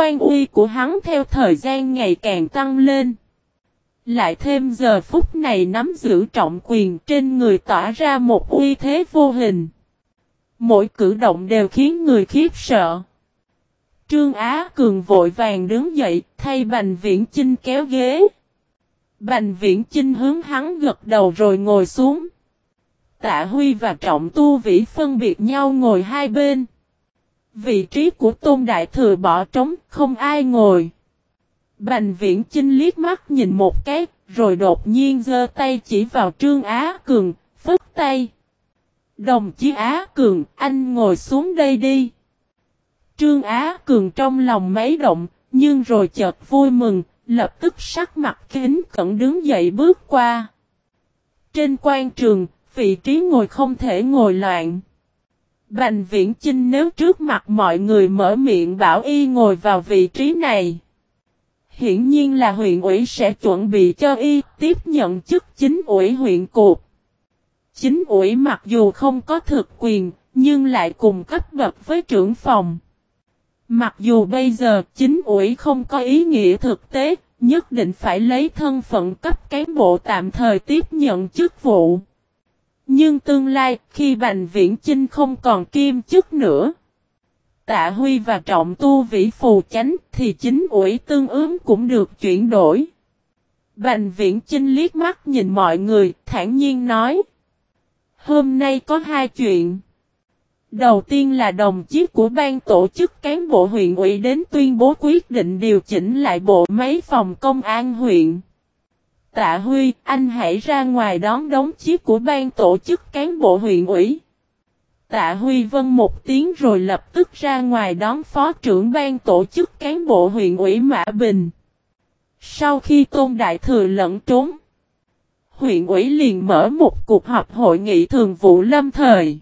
quan uy của hắn theo thời gian ngày càng tăng lên. Lại thêm giờ phút này nắm giữ trọng quyền trên người tỏa ra một uy thế vô hình. Mỗi cử động đều khiến người khiếp sợ. Trương Á Cường vội vàng đứng dậy, thay Bành Viễn Chinh kéo ghế. Bành Viễn Chinh hướng hắn gật đầu rồi ngồi xuống. Tạ Huy và Trọng Tu Vĩ phân biệt nhau ngồi hai bên. Vị trí của Tôn Đại Thừa bỏ trống, không ai ngồi. Bành Viễn Chinh liếc mắt nhìn một cái, rồi đột nhiên giơ tay chỉ vào Trương Á Cường, phất tay. Đồng chí Á Cường, anh ngồi xuống đây đi. Trương Á Cường trong lòng mấy động, nhưng rồi chợt vui mừng, lập tức sắc mặt kính cẩn đứng dậy bước qua. Trên quan trường, vị trí ngồi không thể ngồi loạn. Bành viễn Trinh nếu trước mặt mọi người mở miệng bảo y ngồi vào vị trí này. Hiển nhiên là huyện ủy sẽ chuẩn bị cho y tiếp nhận chức chính ủy huyện cục Chính ủy mặc dù không có thực quyền, nhưng lại cùng cấp bậc với trưởng phòng. Mặc dù bây giờ chính ủy không có ý nghĩa thực tế, nhất định phải lấy thân phận cấp cán bộ tạm thời tiếp nhận chức vụ. Nhưng tương lai, khi Bành Viễn Chinh không còn kim chức nữa, Tạ Huy và Trọng Tu Vĩ Phù Chánh thì chính ủy tương ứng cũng được chuyển đổi. Bành Viễn Chinh liếc mắt nhìn mọi người, thản nhiên nói. Hôm nay có hai chuyện. Đầu tiên là đồng chí của ban tổ chức cán bộ huyện ủy đến tuyên bố quyết định điều chỉnh lại bộ máy phòng công an huyện. Tạ Huy, anh hãy ra ngoài đón đống chiếc của ban tổ chức cán bộ huyện ủy. Tạ Huy vân một tiếng rồi lập tức ra ngoài đón phó trưởng ban tổ chức cán bộ huyện ủy Mã Bình. Sau khi Tôn Đại Thừa lẫn trốn, huyện ủy liền mở một cuộc họp hội nghị thường vụ lâm thời.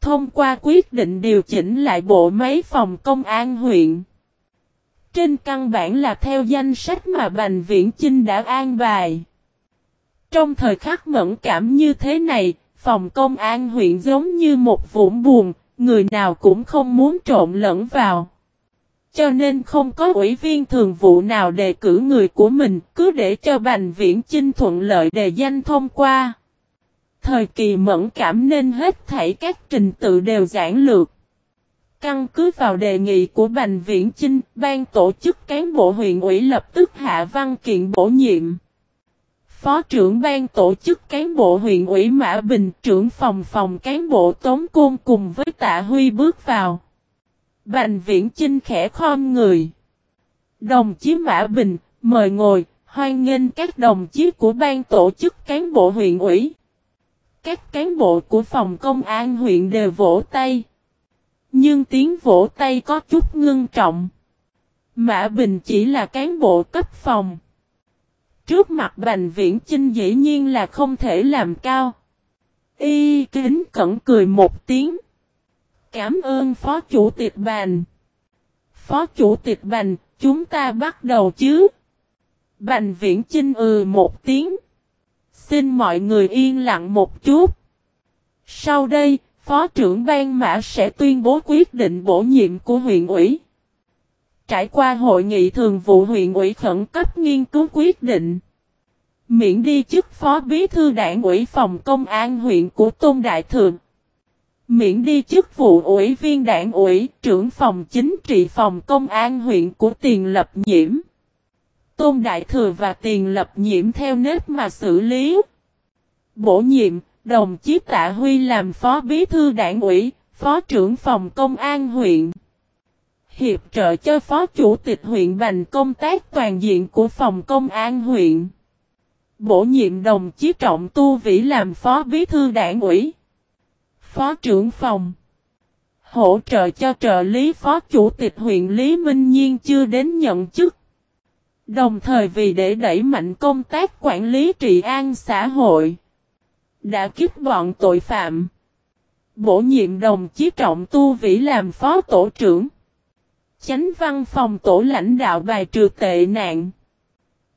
Thông qua quyết định điều chỉnh lại bộ máy phòng công an huyện. Trên căn bản là theo danh sách mà Bành Viễn Chinh đã an bài. Trong thời khắc mẫn cảm như thế này, phòng công an huyện giống như một vũng buồn, người nào cũng không muốn trộn lẫn vào. Cho nên không có ủy viên thường vụ nào đề cử người của mình, cứ để cho Bành Viễn Chinh thuận lợi đề danh thông qua. Thời kỳ mẫn cảm nên hết thảy các trình tự đều giản lược. Căn cứ vào đề nghị của Bành Viễn Chinh, ban tổ chức cán bộ huyện ủy lập tức hạ văn kiện bổ nhiệm. Phó trưởng ban tổ chức cán bộ huyện ủy Mã Bình, trưởng phòng phòng cán bộ Tống Côn cùng với Tạ Huy bước vào. Bành Viễn Chinh khẽ khom người. Đồng chí Mã Bình, mời ngồi, hoan nghênh các đồng chí của ban tổ chức cán bộ huyện ủy. Các cán bộ của phòng công an huyện đều vỗ tay. Nhưng tiếng vỗ tay có chút ngưng trọng. Mã Bình chỉ là cán bộ cấp phòng. Trước mặt Bành Viễn Chinh dĩ nhiên là không thể làm cao. Y kính cẩn cười một tiếng. Cảm ơn Phó Chủ tịch Bành. Phó Chủ tịch Bành, chúng ta bắt đầu chứ. Bành Viễn Chinh ừ một tiếng. Xin mọi người yên lặng một chút. Sau đây, Phó trưởng ban mã sẽ tuyên bố quyết định bổ nhiệm của huyện ủy. Trải qua hội nghị thường vụ huyện ủy khẩn cấp nghiên cứu quyết định. Miễn đi chức phó bí thư đảng ủy phòng công an huyện của Tôn Đại Thượng. Miễn đi chức vụ ủy viên đảng ủy trưởng phòng chính trị phòng công an huyện của Tiền Lập Nhiễm. Tôn Đại Thừa và Tiền Lập Nhiễm theo nếp mà xử lý. Bổ nhiệm, đồng chí Tạ Huy làm phó bí thư đảng ủy, phó trưởng phòng công an huyện. Hiệp trợ cho phó chủ tịch huyện bành công tác toàn diện của phòng công an huyện. Bổ nhiệm đồng chí Trọng Tu Vĩ làm phó bí thư đảng ủy. Phó trưởng phòng. Hỗ trợ cho trợ lý phó chủ tịch huyện Lý Minh Nhiên chưa đến nhận chức. Đồng thời vì để đẩy mạnh công tác quản lý trị an xã hội. Đã kích bọn tội phạm. Bổ nhiệm đồng chí Trọng Tu Vĩ làm phó tổ trưởng. Chánh văn phòng tổ lãnh đạo bài trừ tệ nạn.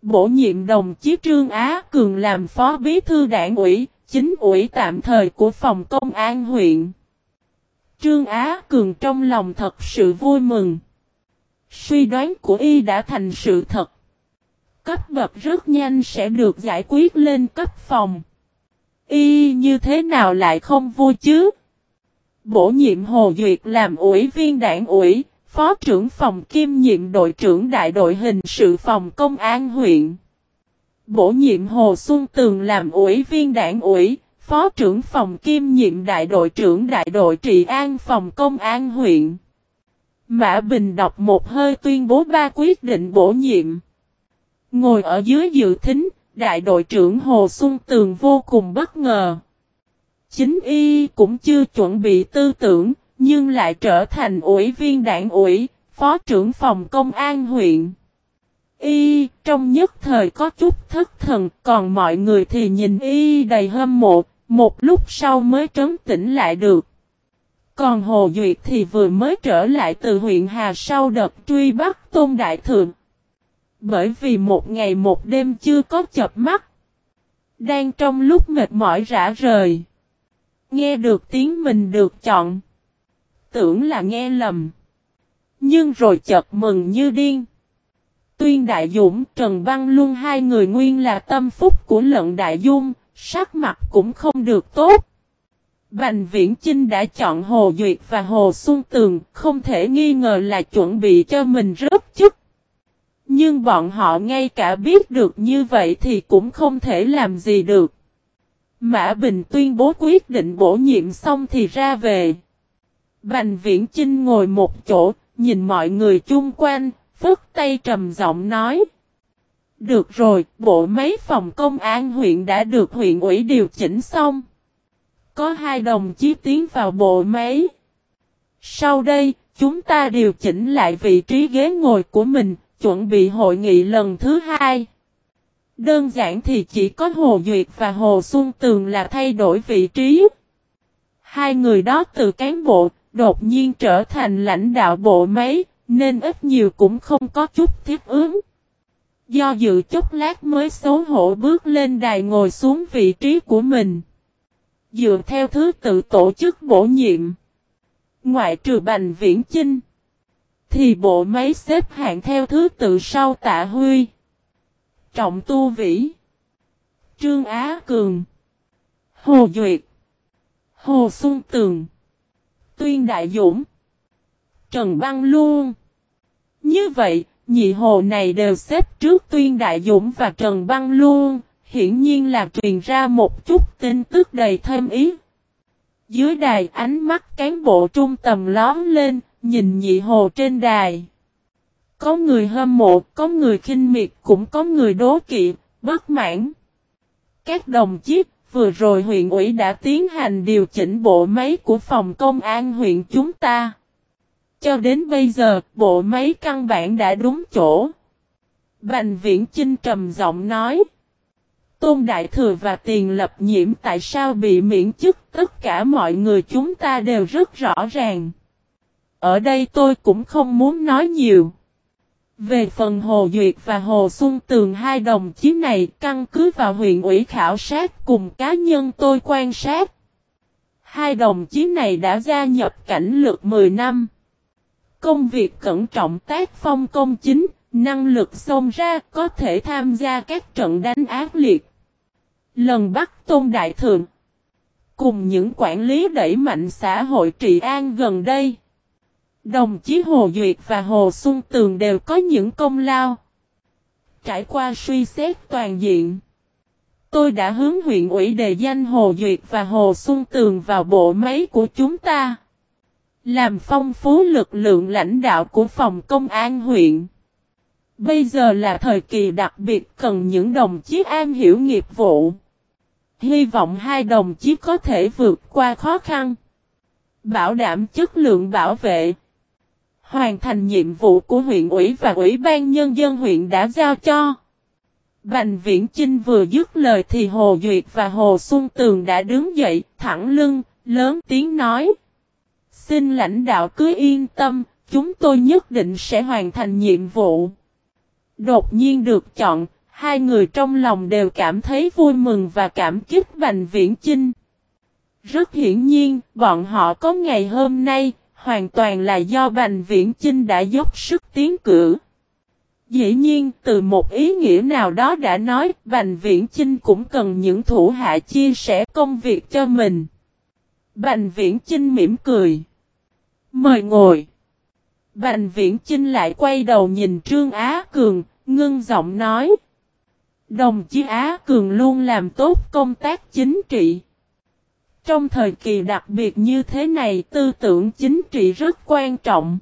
Bổ nhiệm đồng chí Trương Á Cường làm phó bí thư đảng ủy, chính ủy tạm thời của phòng công an huyện. Trương Á Cường trong lòng thật sự vui mừng. Suy đoán của y đã thành sự thật. Cấp bậc rất nhanh sẽ được giải quyết lên cấp phòng. Y như thế nào lại không vui chứ? Bổ nhiệm Hồ Duyệt làm ủy viên đảng ủy, phó trưởng phòng kiêm nhiệm đội trưởng đại đội hình sự phòng công an huyện. Bổ nhiệm Hồ Xuân Tường làm ủy viên đảng ủy, phó trưởng phòng kiêm nhiệm đại đội trưởng đại đội trị an phòng công an huyện. Mã Bình đọc một hơi tuyên bố ba quyết định bổ nhiệm. Ngồi ở dưới dự thính, đại đội trưởng Hồ Xuân Tường vô cùng bất ngờ. Chính y cũng chưa chuẩn bị tư tưởng, nhưng lại trở thành ủy viên đảng ủy, phó trưởng phòng công an huyện. Y trong nhất thời có chút thất thần, còn mọi người thì nhìn y đầy hâm mộ, một lúc sau mới trấn tĩnh lại được. Còn Hồ Duyệt thì vừa mới trở lại từ huyện Hà sau đợt truy bắt Tôn Đại Thượng. Bởi vì một ngày một đêm chưa có chập mắt. Đang trong lúc mệt mỏi rã rời. Nghe được tiếng mình được chọn. Tưởng là nghe lầm. Nhưng rồi chợt mừng như điên. Tuyên Đại Dũng, Trần Văn Luân hai người nguyên là tâm phúc của lận Đại Dung, sắc mặt cũng không được tốt. Bành Viễn Chinh đã chọn Hồ Duyệt và Hồ Xuân Tường, không thể nghi ngờ là chuẩn bị cho mình rớt chức. Nhưng bọn họ ngay cả biết được như vậy thì cũng không thể làm gì được. Mã Bình tuyên bố quyết định bổ nhiệm xong thì ra về. Bành Viễn Chinh ngồi một chỗ, nhìn mọi người chung quanh, phức tay trầm giọng nói. Được rồi, bộ mấy phòng công an huyện đã được huyện ủy điều chỉnh xong. Có hai đồng chí tiến vào bộ máy. Sau đây, chúng ta điều chỉnh lại vị trí ghế ngồi của mình, chuẩn bị hội nghị lần thứ hai. Đơn giản thì chỉ có Hồ Duyệt và Hồ Xuân Tường là thay đổi vị trí. Hai người đó từ cán bộ, đột nhiên trở thành lãnh đạo bộ máy, nên ít nhiều cũng không có chút thiết ứng. Do dự chút lát mới xấu hổ bước lên đài ngồi xuống vị trí của mình. Dựa theo thứ tự tổ chức bổ nhiệm. Ngoại trừ Bành Viễn Chinh. Thì bộ máy xếp hạng theo thứ tự sau tạ Huy. Trọng Tu Vĩ. Trương Á Cường. Hồ Duyệt. Hồ Xuân Tường. Tuyên Đại Dũng. Trần Băng Luân. Như vậy, nhị hồ này đều xếp trước Tuyên Đại Dũng và Trần Băng Luân, hiển nhiên là truyền ra một chút tin tức đầy thêm ý. Dưới đài ánh mắt cán bộ trung tầm lóm lên, nhìn nhị hồ trên đài. Có người hâm mộ, có người khinh miệt, cũng có người đố kỵ, bất mãn. Các đồng chí, vừa rồi huyện ủy đã tiến hành điều chỉnh bộ máy của phòng công an huyện chúng ta. Cho đến bây giờ, bộ máy căn bản đã đúng chỗ. Bành viễn Chinh trầm giọng nói. Tôn Đại Thừa và Tiền Lập Nhiễm tại sao bị miễn chức tất cả mọi người chúng ta đều rất rõ ràng. Ở đây tôi cũng không muốn nói nhiều. Về phần Hồ Duyệt và Hồ Xuân Tường hai đồng chí này căn cứ vào huyện ủy khảo sát cùng cá nhân tôi quan sát. Hai đồng chí này đã gia nhập cảnh lực 10 năm. Công việc cẩn trọng tác phong công chính, năng lực xông ra có thể tham gia các trận đánh ác liệt. Lần bắt Tôn Đại Thượng Cùng những quản lý đẩy mạnh xã hội trị an gần đây Đồng chí Hồ Duyệt và Hồ Xuân Tường đều có những công lao. Trải qua suy xét toàn diện. Tôi đã hướng huyện ủy đề danh Hồ Duyệt và Hồ Xuân Tường vào bộ máy của chúng ta. Làm phong phú lực lượng lãnh đạo của phòng công an huyện. Bây giờ là thời kỳ đặc biệt cần những đồng chí an hiểu nghiệp vụ. Hy vọng hai đồng chí có thể vượt qua khó khăn. Bảo đảm chất lượng bảo vệ. Hoàn thành nhiệm vụ của huyện ủy và ủy ban nhân dân huyện đã giao cho. Bành Viễn Chinh vừa dứt lời thì Hồ Duyệt và Hồ Xuân Tường đã đứng dậy, thẳng lưng, lớn tiếng nói. Xin lãnh đạo cứ yên tâm, chúng tôi nhất định sẽ hoàn thành nhiệm vụ. Đột nhiên được chọn, hai người trong lòng đều cảm thấy vui mừng và cảm kích Bành Viễn Chinh. Rất hiển nhiên, bọn họ có ngày hôm nay, hoàn toàn là do Bành Viễn Chinh đã dốc sức tiến cử. Dĩ nhiên, từ một ý nghĩa nào đó đã nói, Bành Viễn Chinh cũng cần những thủ hạ chia sẻ công việc cho mình. Bành Viễn Chinh mỉm cười. Mời ngồi. Bành Viễn Chinh lại quay đầu nhìn Trương Á Cường, ngưng giọng nói. Đồng chí Á Cường luôn làm tốt công tác chính trị. Trong thời kỳ đặc biệt như thế này tư tưởng chính trị rất quan trọng.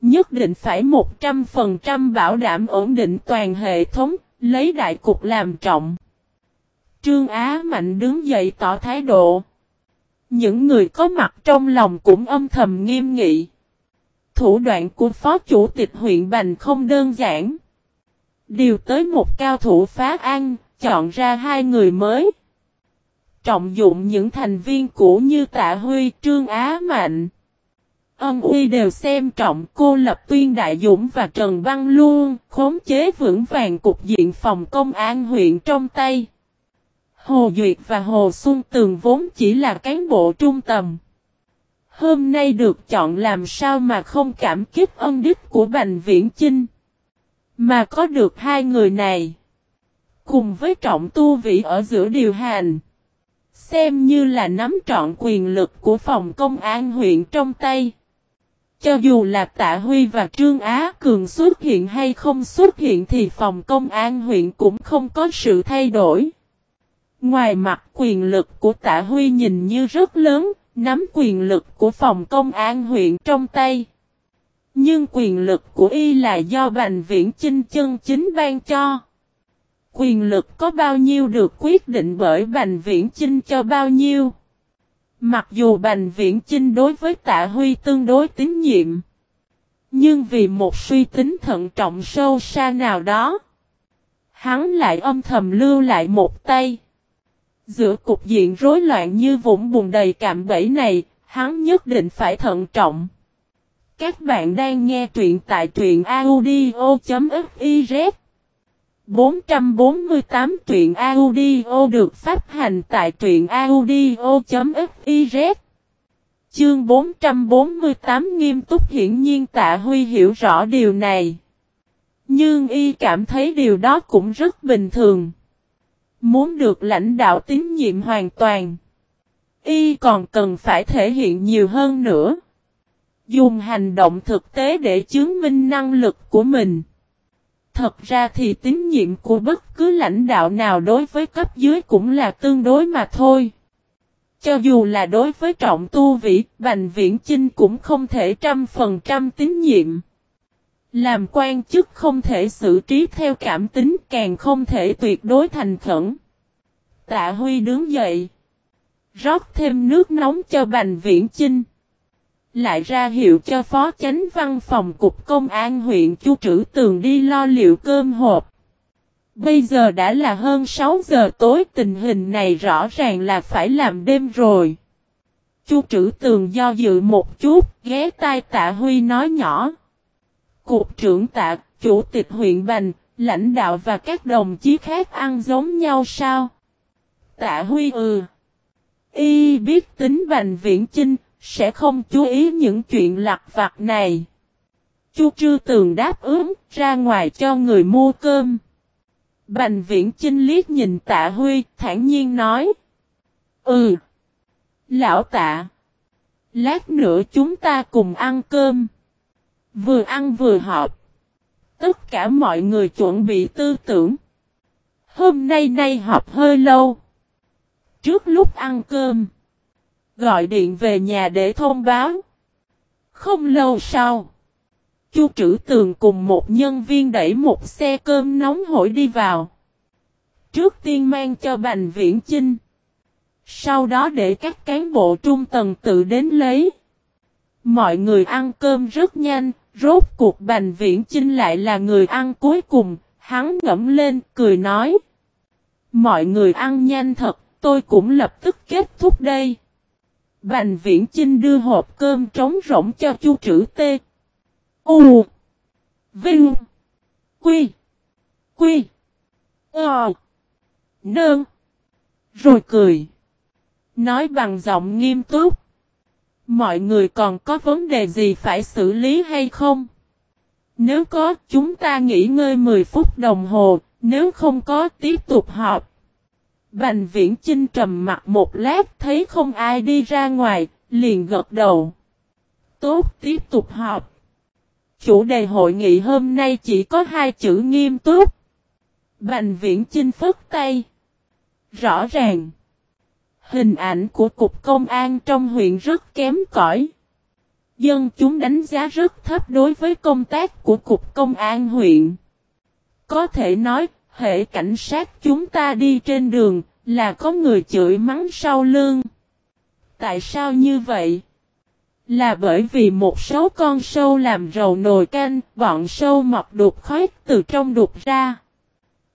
Nhất định phải 100% bảo đảm ổn định toàn hệ thống, lấy đại cục làm trọng. Trương Á Mạnh đứng dậy tỏ thái độ. Những người có mặt trong lòng cũng âm thầm nghiêm nghị. Thủ đoạn của Phó Chủ tịch huyện Bành không đơn giản. Điều tới một cao thủ phá an, chọn ra hai người mới. Trọng dụng những thành viên cũ như Tạ Huy, Trương Á Mạnh. Ân Uy đều xem trọng cô Lập Tuyên Đại Dũng và Trần Văn Luân, khống chế vững vàng cục diện phòng công an huyện trong tay. Hồ Duyệt và Hồ Xuân Tường vốn chỉ là cán bộ trung tầm. Hôm nay được chọn làm sao mà không cảm kích ân đức của Bành Viễn Chinh. Mà có được hai người này. Cùng với trọng tu vị ở giữa điều hành. Xem như là nắm trọn quyền lực của phòng công an huyện trong tay. Cho dù là Tạ Huy và Trương Á Cường xuất hiện hay không xuất hiện thì phòng công an huyện cũng không có sự thay đổi. Ngoài mặt quyền lực của Tạ Huy nhìn như rất lớn, nắm quyền lực của phòng công an huyện trong tay. Nhưng quyền lực của y là do Bành Viễn Chinh chân chính ban cho. Quyền lực có bao nhiêu được quyết định bởi Bành Viễn Chinh cho bao nhiêu. Mặc dù Bành Viễn Chinh đối với Tạ Huy tương đối tín nhiệm. Nhưng vì một suy tính thận trọng sâu xa nào đó. Hắn lại âm thầm lưu lại một tay. Giữa cục diện rối loạn như vũng bùn đầy cạm bẫy này, hắn nhất định phải thận trọng. Các bạn đang nghe truyện tại truyện audio.fif 448 truyện audio được phát hành tại truyện audio.fiz Chương 448 nghiêm túc hiển nhiên tạ Huy hiểu rõ điều này. Nhưng y cảm thấy điều đó cũng rất bình thường. Muốn được lãnh đạo tín nhiệm hoàn toàn. Y còn cần phải thể hiện nhiều hơn nữa. Dùng hành động thực tế để chứng minh năng lực của mình. Thật ra thì tín nhiệm của bất cứ lãnh đạo nào đối với cấp dưới cũng là tương đối mà thôi. Cho dù là đối với trọng tu vĩ, Bành Viễn Chinh cũng không thể trăm phần trăm tín nhiệm. Làm quan chức không thể xử trí theo cảm tính càng không thể tuyệt đối thành khẩn. Tạ Huy đứng dậy. rót thêm nước nóng cho Bành Viễn Chinh. Lại ra hiệu cho phó chánh văn phòng cục công an huyện Chu Trữ Tường đi lo liệu cơm hộp. Bây giờ đã là hơn 6 giờ tối tình hình này rõ ràng là phải làm đêm rồi. Chu Trữ Tường do dự một chút, ghé tai Tạ Huy nói nhỏ. Cục trưởng Tạ, chủ tịch huyện Bành, lãnh đạo và các đồng chí khác ăn giống nhau sao? Tạ Huy ừ. Y biết tính Bành Viễn Chinh, sẽ không chú ý những chuyện lặt vặt này. Chu Trư Tường đáp ứng, ra ngoài cho người mua cơm. Bành viễn chinh liếc nhìn tạ Huy, thản nhiên nói. Ừ. Lão tạ. Lát nữa chúng ta cùng ăn cơm. Vừa ăn vừa họp. Tất cả mọi người chuẩn bị tư tưởng. Hôm nay nay họp hơi lâu. Trước lúc ăn cơm. Gọi điện về nhà để thông báo. Không lâu sau. Chu trữ tường cùng một nhân viên đẩy một xe cơm nóng hổi đi vào. Trước tiên mang cho Bành Viễn Chinh. Sau đó để các cán bộ trung tầng tự đến lấy. Mọi người ăn cơm rất nhanh, rốt cuộc Bành Viễn Chinh lại là người ăn cuối cùng, hắn ngẫm lên, cười nói. Mọi người ăn nhanh thật, tôi cũng lập tức kết thúc đây. Bành Viễn Chinh đưa hộp cơm trống rỗng cho chu trữ t U. Vinh. Quy. Quy. Ờ. Nơn. Rồi cười. Nói bằng giọng nghiêm túc. mọi người còn có vấn đề gì phải xử lý hay không? Nếu có, chúng ta nghỉ ngơi 10 phút đồng hồ, nếu không có, tiếp tục họp. Bành viễn Chinh trầm mặt một lát thấy không ai đi ra ngoài, liền gật đầu. Tốt, tiếp tục họp. Chủ đề hội nghị hôm nay chỉ có hai chữ nghiêm túc. Bành viễn Chinh phất tay. Rõ ràng. Hình ảnh của Cục Công an trong huyện rất kém cỏi. Dân chúng đánh giá rất thấp đối với công tác của Cục Công an huyện. Có thể nói, hệ cảnh sát chúng ta đi trên đường, là có người chửi mắng sau lưng. Tại sao như vậy? Là bởi vì một số con sâu làm rầu nồi canh, bọn sâu mọc đục khói từ trong đục ra.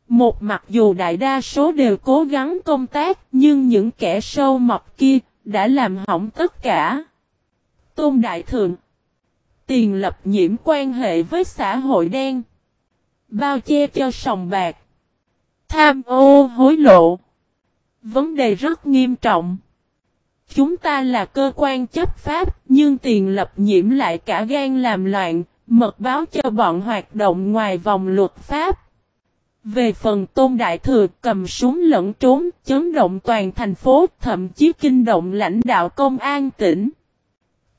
Một mặc dù đại đa số đều cố gắng công tác, nhưng những kẻ sâu mọc kia, đã làm hỏng tất cả. Tôn Đại Thượng Tiền lập nhiễm quan hệ với xã hội đen. Bao che cho sòng bạc. Tham ô hối lộ. Vấn đề rất nghiêm trọng. Chúng ta là cơ quan chấp pháp, nhưng tiền lập nhiễm lại cả gan làm loạn, mật báo cho bọn hoạt động ngoài vòng luật pháp. Về phần tôn đại thừa cầm súng lẫn trốn, chấn động toàn thành phố, thậm chí kinh động lãnh đạo công an tỉnh.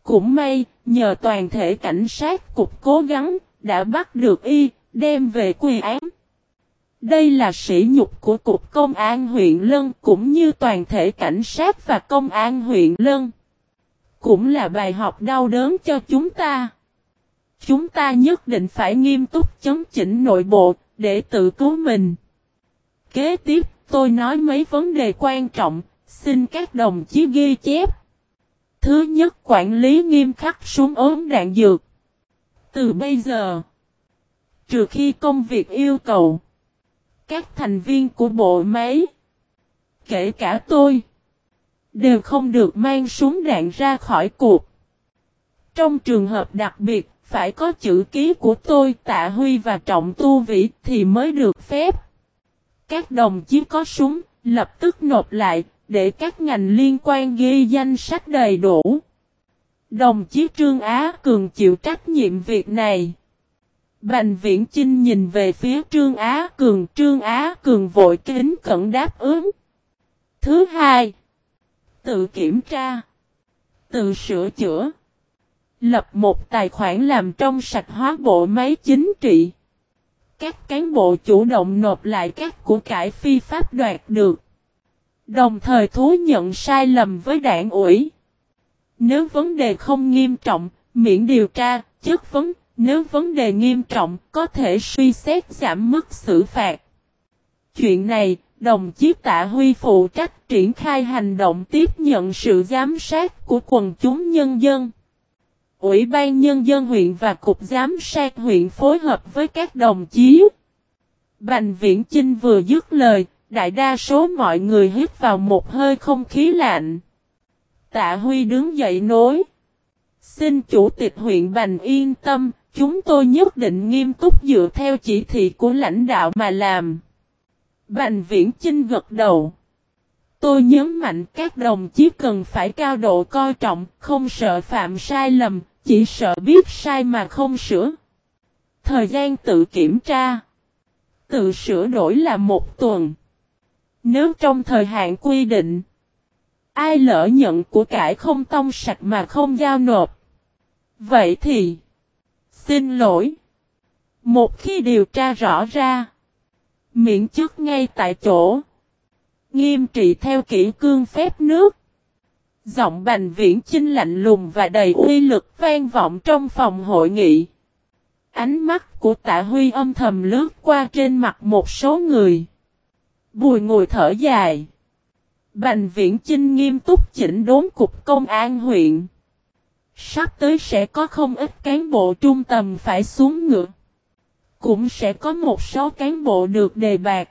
Cũng may, nhờ toàn thể cảnh sát cục cố gắng, đã bắt được y, đem về quy án. Đây là sỉ nhục của Cục Công an huyện Lân cũng như toàn thể cảnh sát và công an huyện Lân. Cũng là bài học đau đớn cho chúng ta. Chúng ta nhất định phải nghiêm túc chấn chỉnh nội bộ để tự cứu mình. Kế tiếp tôi nói mấy vấn đề quan trọng, xin các đồng chí ghi chép. Thứ nhất quản lý nghiêm khắc súng ốm đạn dược. Từ bây giờ, trừ khi công việc yêu cầu, các thành viên của bộ máy, kể cả tôi, đều không được mang súng đạn ra khỏi cuộc. Trong trường hợp đặc biệt, phải có chữ ký của tôi tạ huy và trọng tu vĩ thì mới được phép. Các đồng chí có súng, lập tức nộp lại, để các ngành liên quan ghi danh sách đầy đủ. Đồng chí Trương Á Cường chịu trách nhiệm việc này. Bành Viễn Chinh nhìn về phía Trương Á Cường, Trương Á Cường vội kính cẩn đáp ứng. Thứ hai, tự kiểm tra, tự sửa chữa, lập một tài khoản làm trong sạch hóa bộ máy chính trị. Các cán bộ chủ động nộp lại các của cải phi pháp đoạt được. Đồng thời thú nhận sai lầm với đảng ủy. Nếu vấn đề không nghiêm trọng, miễn điều tra, chất vấn, nếu vấn đề nghiêm trọng, có thể suy xét giảm mức xử phạt. Chuyện này, đồng chí Tạ Huy phụ trách triển khai hành động tiếp nhận sự giám sát của quần chúng nhân dân. Ủy ban Nhân dân huyện và Cục Giám sát huyện phối hợp với các đồng chí. Bành Viễn Chinh vừa dứt lời, đại đa số mọi người hít vào một hơi không khí lạnh. Tạ Huy đứng dậy nói. Xin Chủ tịch huyện Bành yên tâm, chúng tôi nhất định nghiêm túc dựa theo chỉ thị của lãnh đạo mà làm. Bành Viễn Chinh gật đầu. Tôi nhấn mạnh các đồng chí cần phải cao độ coi trọng, không sợ phạm sai lầm, chỉ sợ biết sai mà không sửa. Thời gian tự kiểm tra, tự sửa đổi là một tuần. Nếu trong thời hạn quy định, ai lỡ nhận của cải không tông sạch mà không giao nộp. Vậy thì, xin lỗi. Một khi điều tra rõ ra, miễn chức ngay tại chỗ, nghiêm trị theo kỹ cương phép nước. Giọng bành viễn chinh lạnh lùng và đầy uy lực vang vọng trong phòng hội nghị. Ánh mắt của tạ huy âm thầm lướt qua trên mặt một số người. Bùi ngồi thở dài. Bành viễn chinh nghiêm túc chỉnh đốn cục công an huyện. Sắp tới sẽ có không ít cán bộ trung tầm phải xuống ngựa. Cũng sẽ có một số cán bộ được đề bạc.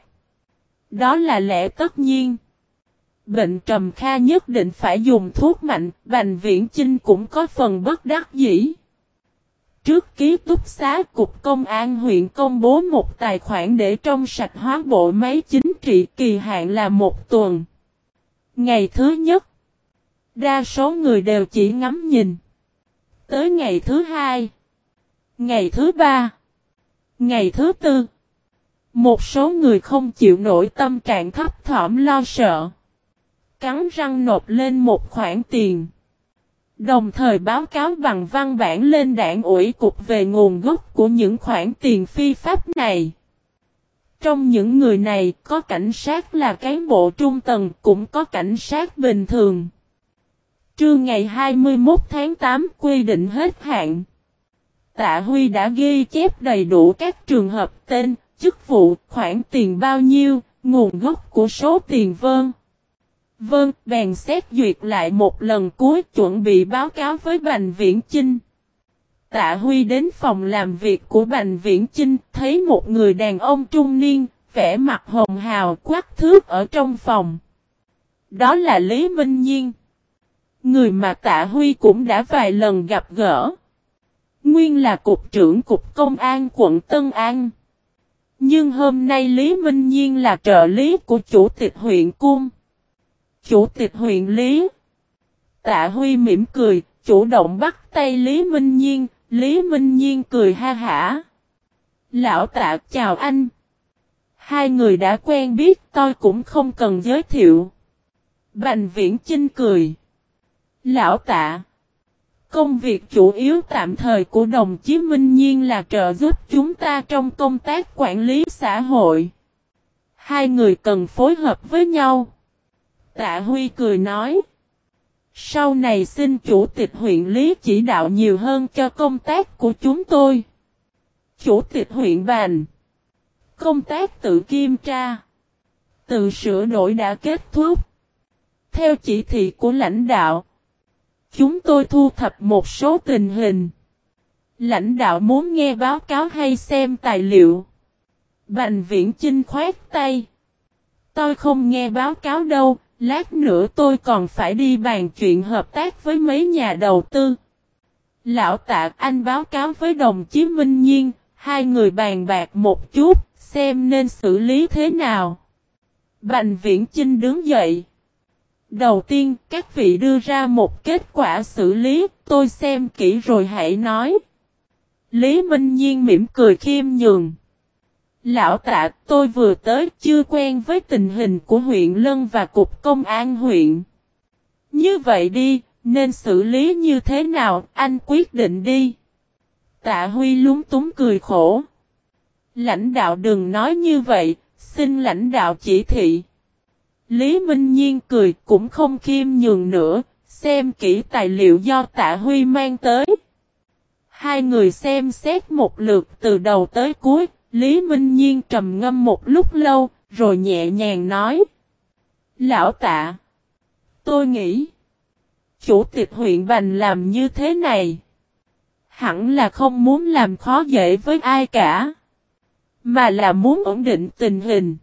Đó là lẽ tất nhiên. Bệnh trầm kha nhất định phải dùng thuốc mạnh, Bành Viễn Chinh cũng có phần bất đắc dĩ. Trước ký túc xá Cục Công an huyện công bố một tài khoản để trong sạch hóa bộ máy chính trị kỳ hạn là một tuần. Ngày thứ nhất, Đa số người đều chỉ ngắm nhìn. Tới ngày thứ hai, ngày thứ ba, ngày thứ tư, một số người không chịu nổi tâm trạng thấp thỏm lo sợ. Cắn răng nộp lên một khoản tiền. Đồng thời báo cáo bằng văn bản lên đảng ủy cục về nguồn gốc của những khoản tiền phi pháp này. Trong những người này có cảnh sát là cán bộ trung tầng cũng có cảnh sát bình thường. Trưa ngày 21 tháng 8 quy định hết hạn. Tạ Huy đã ghi chép đầy đủ các trường hợp tên, chức vụ, khoản tiền bao nhiêu, nguồn gốc của số tiền vơn. Vâng, bèn xét duyệt lại một lần cuối chuẩn bị báo cáo với Bành Viễn Chinh. Tạ Huy đến phòng làm việc của Bành Viễn Chinh, thấy một người đàn ông trung niên, vẻ mặt hồng hào quát thước ở trong phòng. Đó là Lý Minh Nhiên. Người mà Tạ Huy cũng đã vài lần gặp gỡ. Nguyên là cục trưởng cục công an quận Tân An. Nhưng hôm nay Lý Minh Nhiên là trợ lý của chủ tịch huyện Cung. Chủ tịch huyện Lý. Tạ Huy mỉm cười, chủ động bắt tay Lý Minh Nhiên, Lý Minh Nhiên cười ha hả. Lão tạ chào anh. Hai người đã quen biết tôi cũng không cần giới thiệu. Bành viễn Chinh cười. Lão tạ. Công việc chủ yếu tạm thời của đồng chí Minh Nhiên là trợ giúp chúng ta trong công tác quản lý xã hội. Hai người cần phối hợp với nhau. Tạ Huy cười nói. Sau này xin chủ tịch huyện Lý chỉ đạo nhiều hơn cho công tác của chúng tôi. Chủ tịch huyện bàn Công tác tự kiểm tra. Tự sửa đổi đã kết thúc. Theo chỉ thị của lãnh đạo. Chúng tôi thu thập một số tình hình. Lãnh đạo muốn nghe báo cáo hay xem tài liệu. Bành viễn chinh khoét tay. Tôi không nghe báo cáo đâu, lát nữa tôi còn phải đi bàn chuyện hợp tác với mấy nhà đầu tư. Lão tạ anh báo cáo với đồng chí Minh Nhiên, hai người bàn bạc một chút, xem nên xử lý thế nào. Bành viễn chinh đứng dậy. Đầu tiên, các vị đưa ra một kết quả xử lý, tôi xem kỹ rồi hãy nói. Lý Minh Nhiên mỉm cười khiêm nhường. Lão tạ, tôi vừa tới chưa quen với tình hình của huyện Lân và Cục Công an huyện. Như vậy đi, nên xử lý như thế nào, anh quyết định đi. Tạ Huy lúng túng cười khổ. Lãnh đạo đừng nói như vậy, xin lãnh đạo chỉ thị. Lý Minh Nhiên cười cũng không khiêm nhường nữa, xem kỹ tài liệu do Tạ Huy mang tới. Hai người xem xét một lượt từ đầu tới cuối, Lý Minh Nhiên trầm ngâm một lúc lâu, rồi nhẹ nhàng nói. Lão tạ, tôi nghĩ, chủ tịch huyện Bành làm như thế này, hẳn là không muốn làm khó dễ với ai cả, mà là muốn ổn định tình hình.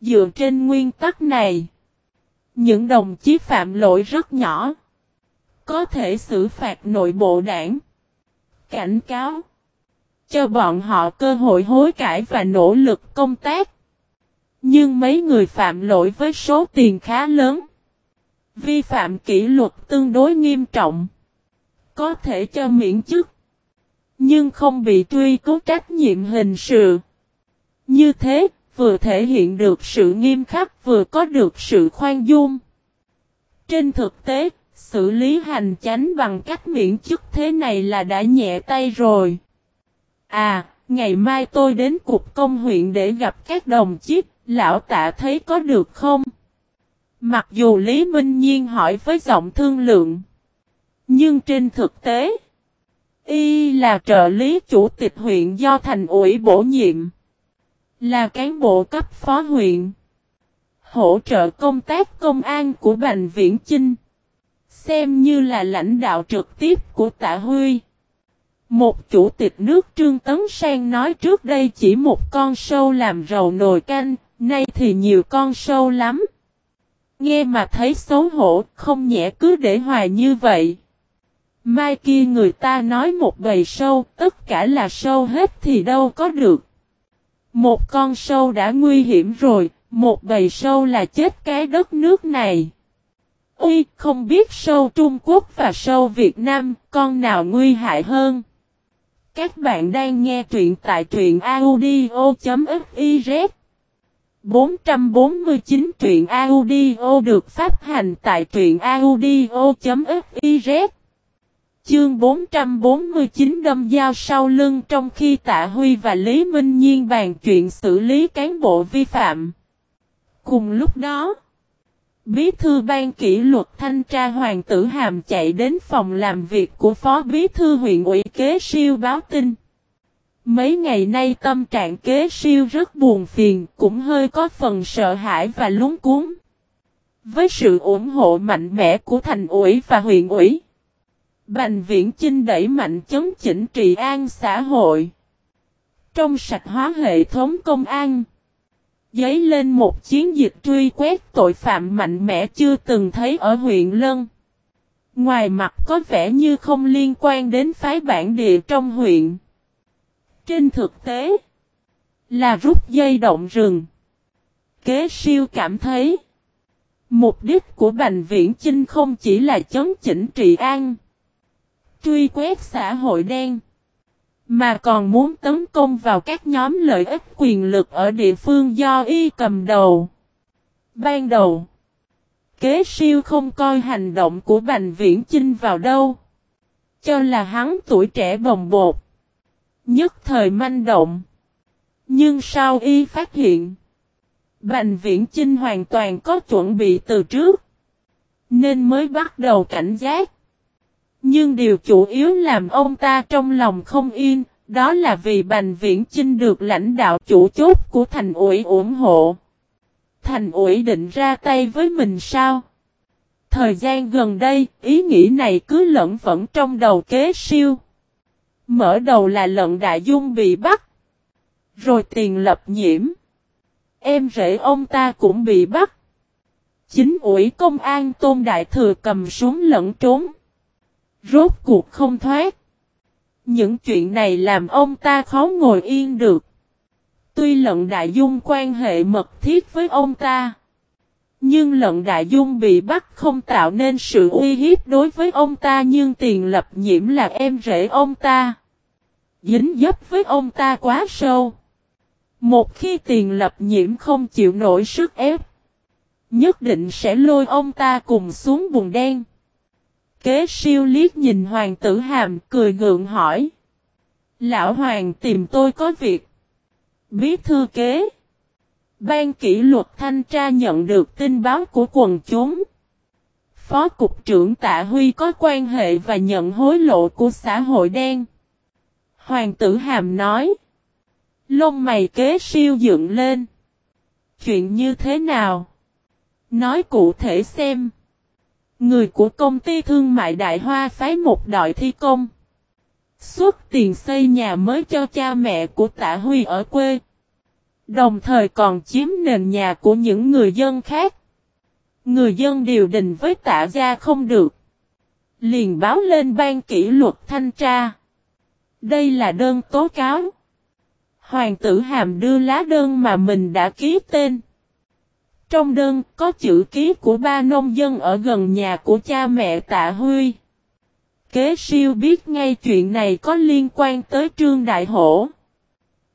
Dựa trên nguyên tắc này, những đồng chí phạm lỗi rất nhỏ, có thể xử phạt nội bộ đảng, cảnh cáo, cho bọn họ cơ hội hối cải và nỗ lực công tác. Nhưng mấy người phạm lỗi với số tiền khá lớn, vi phạm kỷ luật tương đối nghiêm trọng, có thể cho miễn chức, nhưng không bị truy cứu trách nhiệm hình sự. Như thế, vừa thể hiện được sự nghiêm khắc vừa có được sự khoan dung. Trên thực tế, xử lý hành chánh bằng cách miễn chức thế này là đã nhẹ tay rồi. À, ngày mai tôi đến cục công huyện để gặp các đồng chí, lão tạ thấy có được không? Mặc dù Lý Minh Nhiên hỏi với giọng thương lượng, nhưng trên thực tế, y là trợ lý chủ tịch huyện do thành ủy bổ nhiệm. Là cán bộ cấp phó huyện. Hỗ trợ công tác công an của Bành Viễn Chinh. Xem như là lãnh đạo trực tiếp của Tạ Huy. Một chủ tịch nước Trương Tấn Sang nói trước đây chỉ một con sâu làm rầu nồi canh, nay thì nhiều con sâu lắm. Nghe mà thấy xấu hổ, không nhẹ cứ để hoài như vậy. Mai kia người ta nói một bầy sâu, tất cả là sâu hết thì đâu có được. Một con sâu đã nguy hiểm rồi, một bầy sâu là chết cái đất nước này. ui không biết sâu Trung Quốc và sâu Việt Nam, con nào nguy hại hơn? Các bạn đang nghe truyện tại truyện audio.fiz 449 truyện audio được phát hành tại truyện audio.fiz Chương 449 đâm dao sau lưng trong khi Tạ Huy và Lý Minh Nhiên bàn chuyện xử lý cán bộ vi phạm. Cùng lúc đó, Bí thư ban kỷ luật thanh tra Hoàng tử Hàm chạy đến phòng làm việc của Phó Bí thư huyện ủy kế siêu báo tin. Mấy ngày nay tâm trạng kế siêu rất buồn phiền, cũng hơi có phần sợ hãi và lúng cuốn. Với sự ủng hộ mạnh mẽ của thành ủy và huyện ủy, Bành Viễn Chinh đẩy mạnh chấn chỉnh trị an xã hội. Trong sạch hóa hệ thống công an, Giấy lên một chiến dịch truy quét tội phạm mạnh mẽ chưa từng thấy ở huyện Lân. Ngoài mặt có vẻ như không liên quan đến phái bản địa trong huyện. Trên thực tế, là rút dây động rừng. Kế siêu cảm thấy, mục đích của Bành Viễn Chinh không chỉ là chấn chỉnh trị an, truy quét xã hội đen, mà còn muốn tấn công vào các nhóm lợi ích quyền lực ở địa phương do y cầm đầu. Ban đầu, kế siêu không coi hành động của Bành Viễn Chinh vào đâu. Cho là hắn tuổi trẻ bồng bột. Nhất thời manh động. Nhưng sau y phát hiện, Bành Viễn Chinh hoàn toàn có chuẩn bị từ trước. Nên mới bắt đầu cảnh giác. Nhưng điều chủ yếu làm ông ta trong lòng không yên, đó là vì Bành Viễn Chinh được lãnh đạo chủ chốt của thành ủy ủng hộ. Thành ủy định ra tay với mình sao? Thời gian gần đây, ý nghĩ này cứ lẫn vẫn trong đầu kế siêu. Mở đầu là lận đại dung bị bắt. Rồi tiền lập nhiễm. Em rể ông ta cũng bị bắt. Chính ủy công an Tôn Đại Thừa cầm súng lẫn trốn. Rốt cuộc không thoát. Những chuyện này làm ông ta khó ngồi yên được. Tuy lận đại dung quan hệ mật thiết với ông ta. Nhưng lận đại dung bị bắt không tạo nên sự uy hiếp đối với ông ta nhưng tiền lập nhiễm là em rể ông ta. Dính dấp với ông ta quá sâu. Một khi tiền lập nhiễm không chịu nổi sức ép. Nhất định sẽ lôi ông ta cùng xuống bùn đen. Kế siêu liếc nhìn hoàng tử hàm, cười gượng hỏi. Lão hoàng, tìm tôi có việc. Bí thư kế. Ban kỷ luật thanh tra nhận được tin báo của quần chúng. Phó cục trưởng Tạ Huy có quan hệ và nhận hối lộ của xã hội đen. Hoàng tử hàm nói. Lông mày kế siêu dựng lên. Chuyện như thế nào? Nói cụ thể xem. Người của công ty thương mại Đại Hoa phái một đội thi công. Xuất tiền xây nhà mới cho cha mẹ của tạ Huy ở quê. Đồng thời còn chiếm nền nhà của những người dân khác. Người dân điều đình với tạ gia không được. Liền báo lên ban kỷ luật thanh tra. Đây là đơn tố cáo. Hoàng tử Hàm đưa lá đơn mà mình đã ký tên. Trong đơn có chữ ký của ba nông dân ở gần nhà của cha mẹ Tạ Huy. Kế siêu biết ngay chuyện này có liên quan tới Trương Đại Hổ.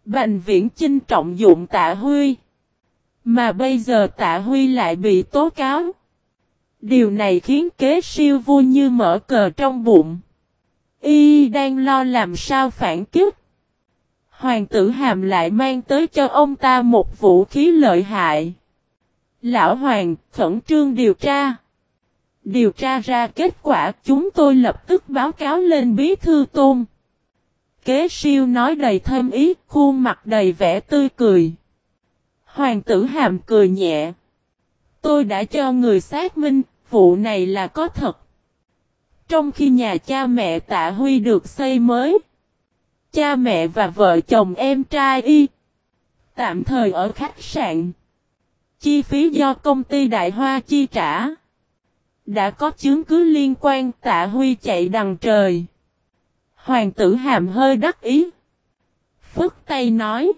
Bành viễn chinh trọng dụng Tạ Huy. Mà bây giờ Tạ Huy lại bị tố cáo. Điều này khiến kế siêu vui như mở cờ trong bụng. Y đang lo làm sao phản kích. Hoàng tử hàm lại mang tới cho ông ta một vũ khí lợi hại. Lão Hoàng, khẩn trương điều tra. Điều tra ra kết quả chúng tôi lập tức báo cáo lên bí thư tôn. Kế siêu nói đầy thêm ý, khuôn mặt đầy vẻ tươi cười. Hoàng tử hàm cười nhẹ. Tôi đã cho người xác minh, vụ này là có thật. Trong khi nhà cha mẹ tạ Huy được xây mới, cha mẹ và vợ chồng em trai y, tạm thời ở khách sạn. Chi phí do công ty Đại Hoa chi trả. Đã có chứng cứ liên quan tạ Huy chạy đằng trời. Hoàng tử hàm hơi đắc ý. Phức tay nói.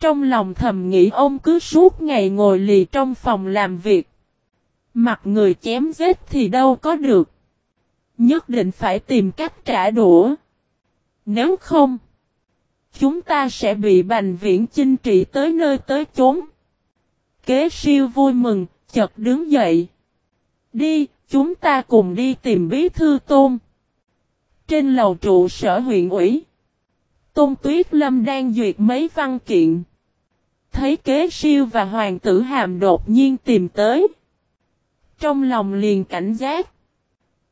Trong lòng thầm nghĩ ông cứ suốt ngày ngồi lì trong phòng làm việc. Mặt người chém giết thì đâu có được. Nhất định phải tìm cách trả đũa. Nếu không, chúng ta sẽ bị bành viễn chinh trị tới nơi tới chốn. Kế siêu vui mừng, chợt đứng dậy. Đi, chúng ta cùng đi tìm bí thư tôn. Trên lầu trụ sở huyện ủy. Tôn Tuyết Lâm đang duyệt mấy văn kiện. Thấy kế siêu và hoàng tử hàm đột nhiên tìm tới. Trong lòng liền cảnh giác.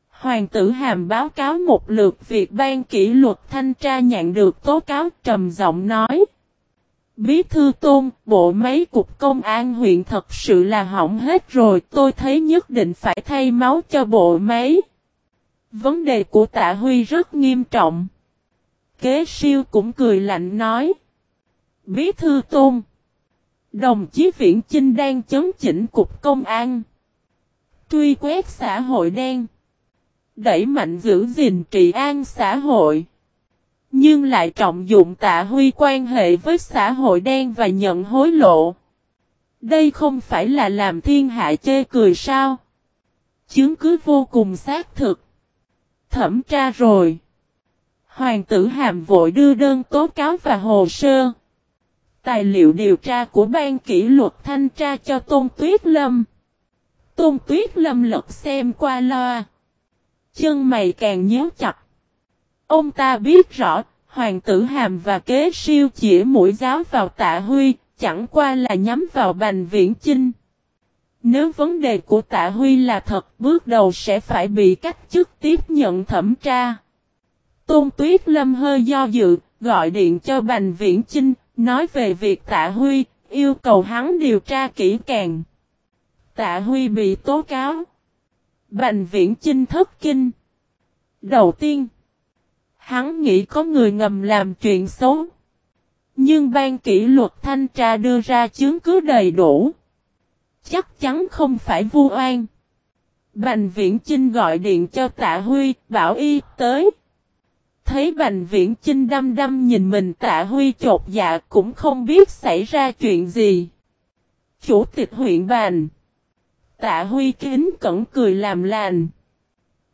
Hoàng tử hàm báo cáo một lượt việc ban kỷ luật thanh tra nhận được tố cáo trầm giọng nói. Bí thư tôn, bộ máy cục công an huyện thật sự là hỏng hết rồi, tôi thấy nhất định phải thay máu cho bộ máy. Vấn đề của tạ Huy rất nghiêm trọng. Kế siêu cũng cười lạnh nói. Bí thư tôn. Đồng chí Viễn Chinh đang chấn chỉnh cục công an. Truy quét xã hội đen. Đẩy mạnh giữ gìn trị an xã hội. Nhưng lại trọng dụng tạ huy quan hệ với xã hội đen và nhận hối lộ. Đây không phải là làm thiên hạ chê cười sao? Chứng cứ vô cùng xác thực. Thẩm tra rồi. Hoàng tử hàm vội đưa đơn tố cáo và hồ sơ. Tài liệu điều tra của ban kỷ luật thanh tra cho Tôn Tuyết Lâm. Tôn Tuyết Lâm lật xem qua loa. Chân mày càng nhớ chặt. Ông ta biết rõ, hoàng tử hàm và kế siêu chỉ mũi giáo vào tạ huy, chẳng qua là nhắm vào bành viễn chinh. Nếu vấn đề của tạ huy là thật, bước đầu sẽ phải bị cách chức tiếp nhận thẩm tra. Tôn Tuyết Lâm hơi do dự, gọi điện cho Bành Viễn Chinh, nói về việc Tạ Huy, yêu cầu hắn điều tra kỹ càng. Tạ Huy bị tố cáo. Bành Viễn Chinh thất kinh. Đầu tiên, hắn nghĩ có người ngầm làm chuyện xấu. Nhưng ban kỷ luật thanh tra đưa ra chứng cứ đầy đủ. Chắc chắn không phải vu oan. Bành Viễn Chinh gọi điện cho Tạ Huy, bảo y tới. Thấy Bành Viễn Chinh đăm đăm nhìn mình tạ huy chột dạ cũng không biết xảy ra chuyện gì. Chủ tịch huyện Bành. Tạ huy kính cẩn cười làm lành.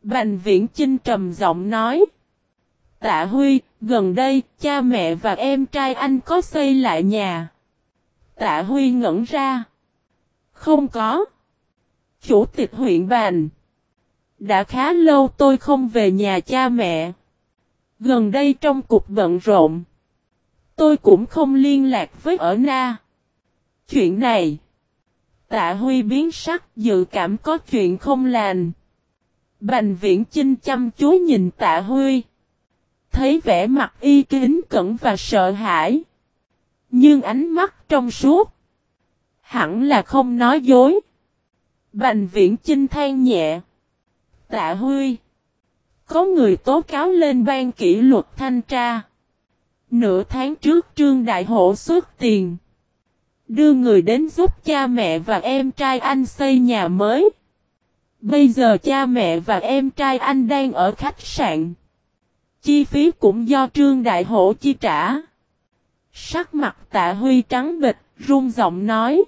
Bành Viễn Chinh trầm giọng nói. Tạ huy, gần đây, cha mẹ và em trai anh có xây lại nhà. Tạ huy ngẩn ra. Không có. Chủ tịch huyện Bành. Đã khá lâu tôi không về nhà cha mẹ. Gần đây trong cục bận rộn. Tôi cũng không liên lạc với ở Na. Chuyện này. Tạ Huy biến sắc dự cảm có chuyện không lành. Bành viễn chinh chăm chú nhìn tạ Huy. Thấy vẻ mặt y kính cẩn và sợ hãi. Nhưng ánh mắt trong suốt. Hẳn là không nói dối. Bành viễn chinh than nhẹ. Tạ Huy. Có người tố cáo lên ban kỷ luật thanh tra. Nửa tháng trước Trương Đại Hộ xuất tiền. Đưa người đến giúp cha mẹ và em trai anh xây nhà mới. Bây giờ cha mẹ và em trai anh đang ở khách sạn. Chi phí cũng do Trương Đại Hổ chi trả. Sắc mặt tạ huy trắng bịch, run giọng nói.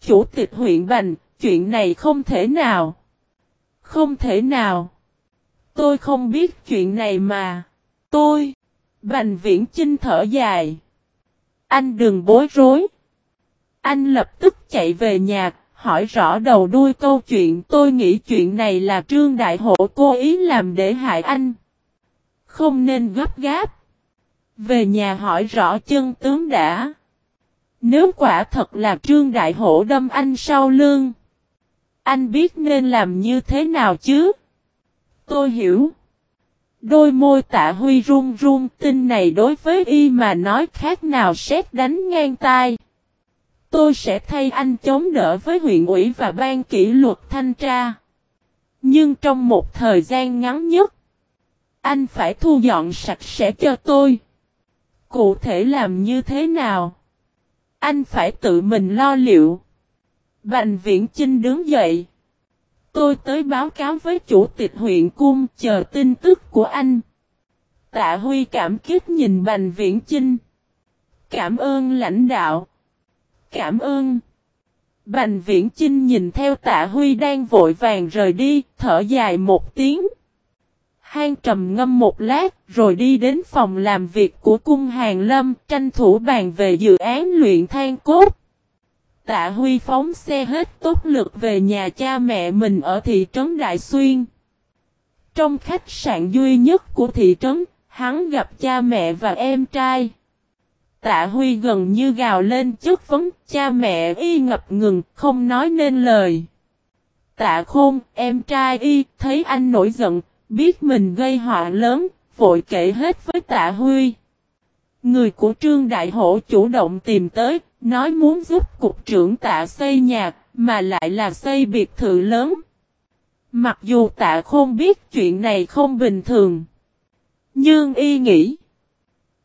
Chủ tịch huyện Bành, chuyện này không thể nào. Không thể nào. Tôi không biết chuyện này mà. Tôi. Bành viễn chinh thở dài. Anh đừng bối rối. Anh lập tức chạy về nhà, hỏi rõ đầu đuôi câu chuyện. Tôi nghĩ chuyện này là Trương Đại Hộ cố ý làm để hại anh. Không nên gấp gáp. Về nhà hỏi rõ chân tướng đã. Nếu quả thật là Trương Đại Hổ đâm anh sau lưng. Anh biết nên làm như thế nào chứ? Tôi hiểu. Đôi môi tạ huy run run tin này đối với y mà nói khác nào xét đánh ngang tai. Tôi sẽ thay anh chống đỡ với huyện ủy và ban kỷ luật thanh tra. Nhưng trong một thời gian ngắn nhất, anh phải thu dọn sạch sẽ cho tôi. Cụ thể làm như thế nào? Anh phải tự mình lo liệu. Bành viễn Chinh đứng dậy. Tôi tới báo cáo với chủ tịch huyện cung chờ tin tức của anh. Tạ Huy cảm kích nhìn Bành Viễn Chinh. Cảm ơn lãnh đạo. Cảm ơn. Bành viễn Chinh nhìn theo tạ Huy đang vội vàng rời đi, thở dài một tiếng. Hang trầm ngâm một lát, rồi đi đến phòng làm việc của cung hàng lâm, tranh thủ bàn về dự án luyện than cốt. Tạ Huy phóng xe hết tốc lực về nhà cha mẹ mình ở thị trấn Đại Xuyên. Trong khách sạn duy nhất của thị trấn, hắn gặp cha mẹ và em trai. Tạ Huy gần như gào lên chất vấn, cha mẹ y ngập ngừng, không nói nên lời. Tạ Khôn, em trai y, thấy anh nổi giận, biết mình gây họa lớn, vội kể hết với Tạ Huy. Người của Trương Đại Hổ chủ động tìm tới, nói muốn giúp cục trưởng Tạ xây nhà, mà lại là xây biệt thự lớn. Mặc dù Tạ không biết chuyện này không bình thường, nhưng y nghĩ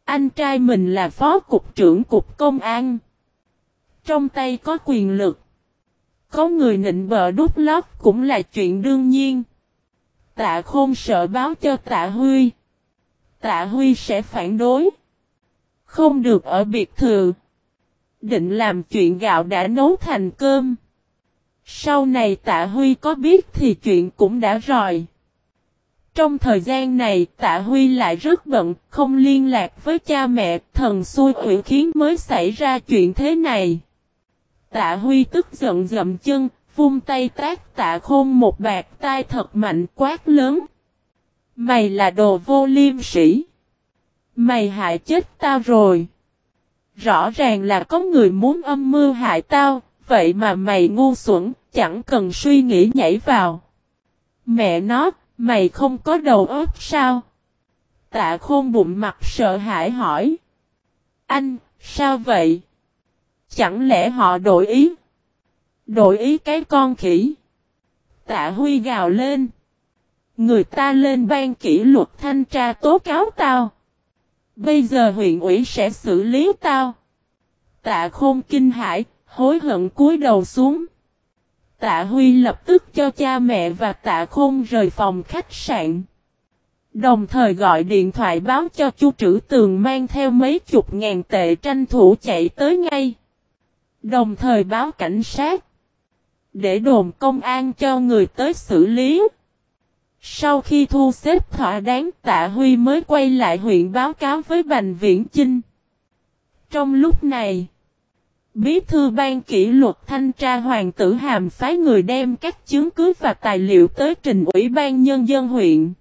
anh trai mình là phó cục trưởng cục công an. Trong tay có quyền lực. Có người nịnh bờ đút lót cũng là chuyện đương nhiên. Tạ khôn sợ báo cho tạ Huy. Tạ Huy sẽ phản đối. Không được ở biệt thự. Định làm chuyện gạo đã nấu thành cơm. Sau này tạ Huy có biết thì chuyện cũng đã rồi. Trong thời gian này, Tạ Huy lại rất bận, không liên lạc với cha mẹ, thần xui ủy khiến mới xảy ra chuyện thế này. Tạ Huy tức giận dậm chân, vung tay tác tạ khôn một bạc tai thật mạnh quát lớn. Mày là đồ vô liêm sĩ. Mày hại chết tao rồi. Rõ ràng là có người muốn âm mưu hại tao, vậy mà mày ngu xuẩn, chẳng cần suy nghĩ nhảy vào. Mẹ nó, Mày không có đầu óc sao? Tạ khôn bụng mặt sợ hãi hỏi. Anh, sao vậy? Chẳng lẽ họ đổi ý? Đổi ý cái con khỉ. Tạ Huy gào lên. Người ta lên ban kỷ luật thanh tra tố cáo tao. Bây giờ huyện ủy sẽ xử lý tao. Tạ khôn kinh hãi, hối hận cúi đầu xuống. Tạ Huy lập tức cho cha mẹ và Tạ Khôn rời phòng khách sạn. Đồng thời gọi điện thoại báo cho Chu Trữ Tường mang theo mấy chục ngàn tệ tranh thủ chạy tới ngay. Đồng thời báo cảnh sát. Để đồn công an cho người tới xử lý. Sau khi thu xếp thỏa đáng Tạ Huy mới quay lại huyện báo cáo với Bành Viễn Chinh. Trong lúc này... Bí thư ban kỷ luật thanh tra hoàng tử hàm phái người đem các chứng cứ và tài liệu tới trình ủy ban nhân dân huyện.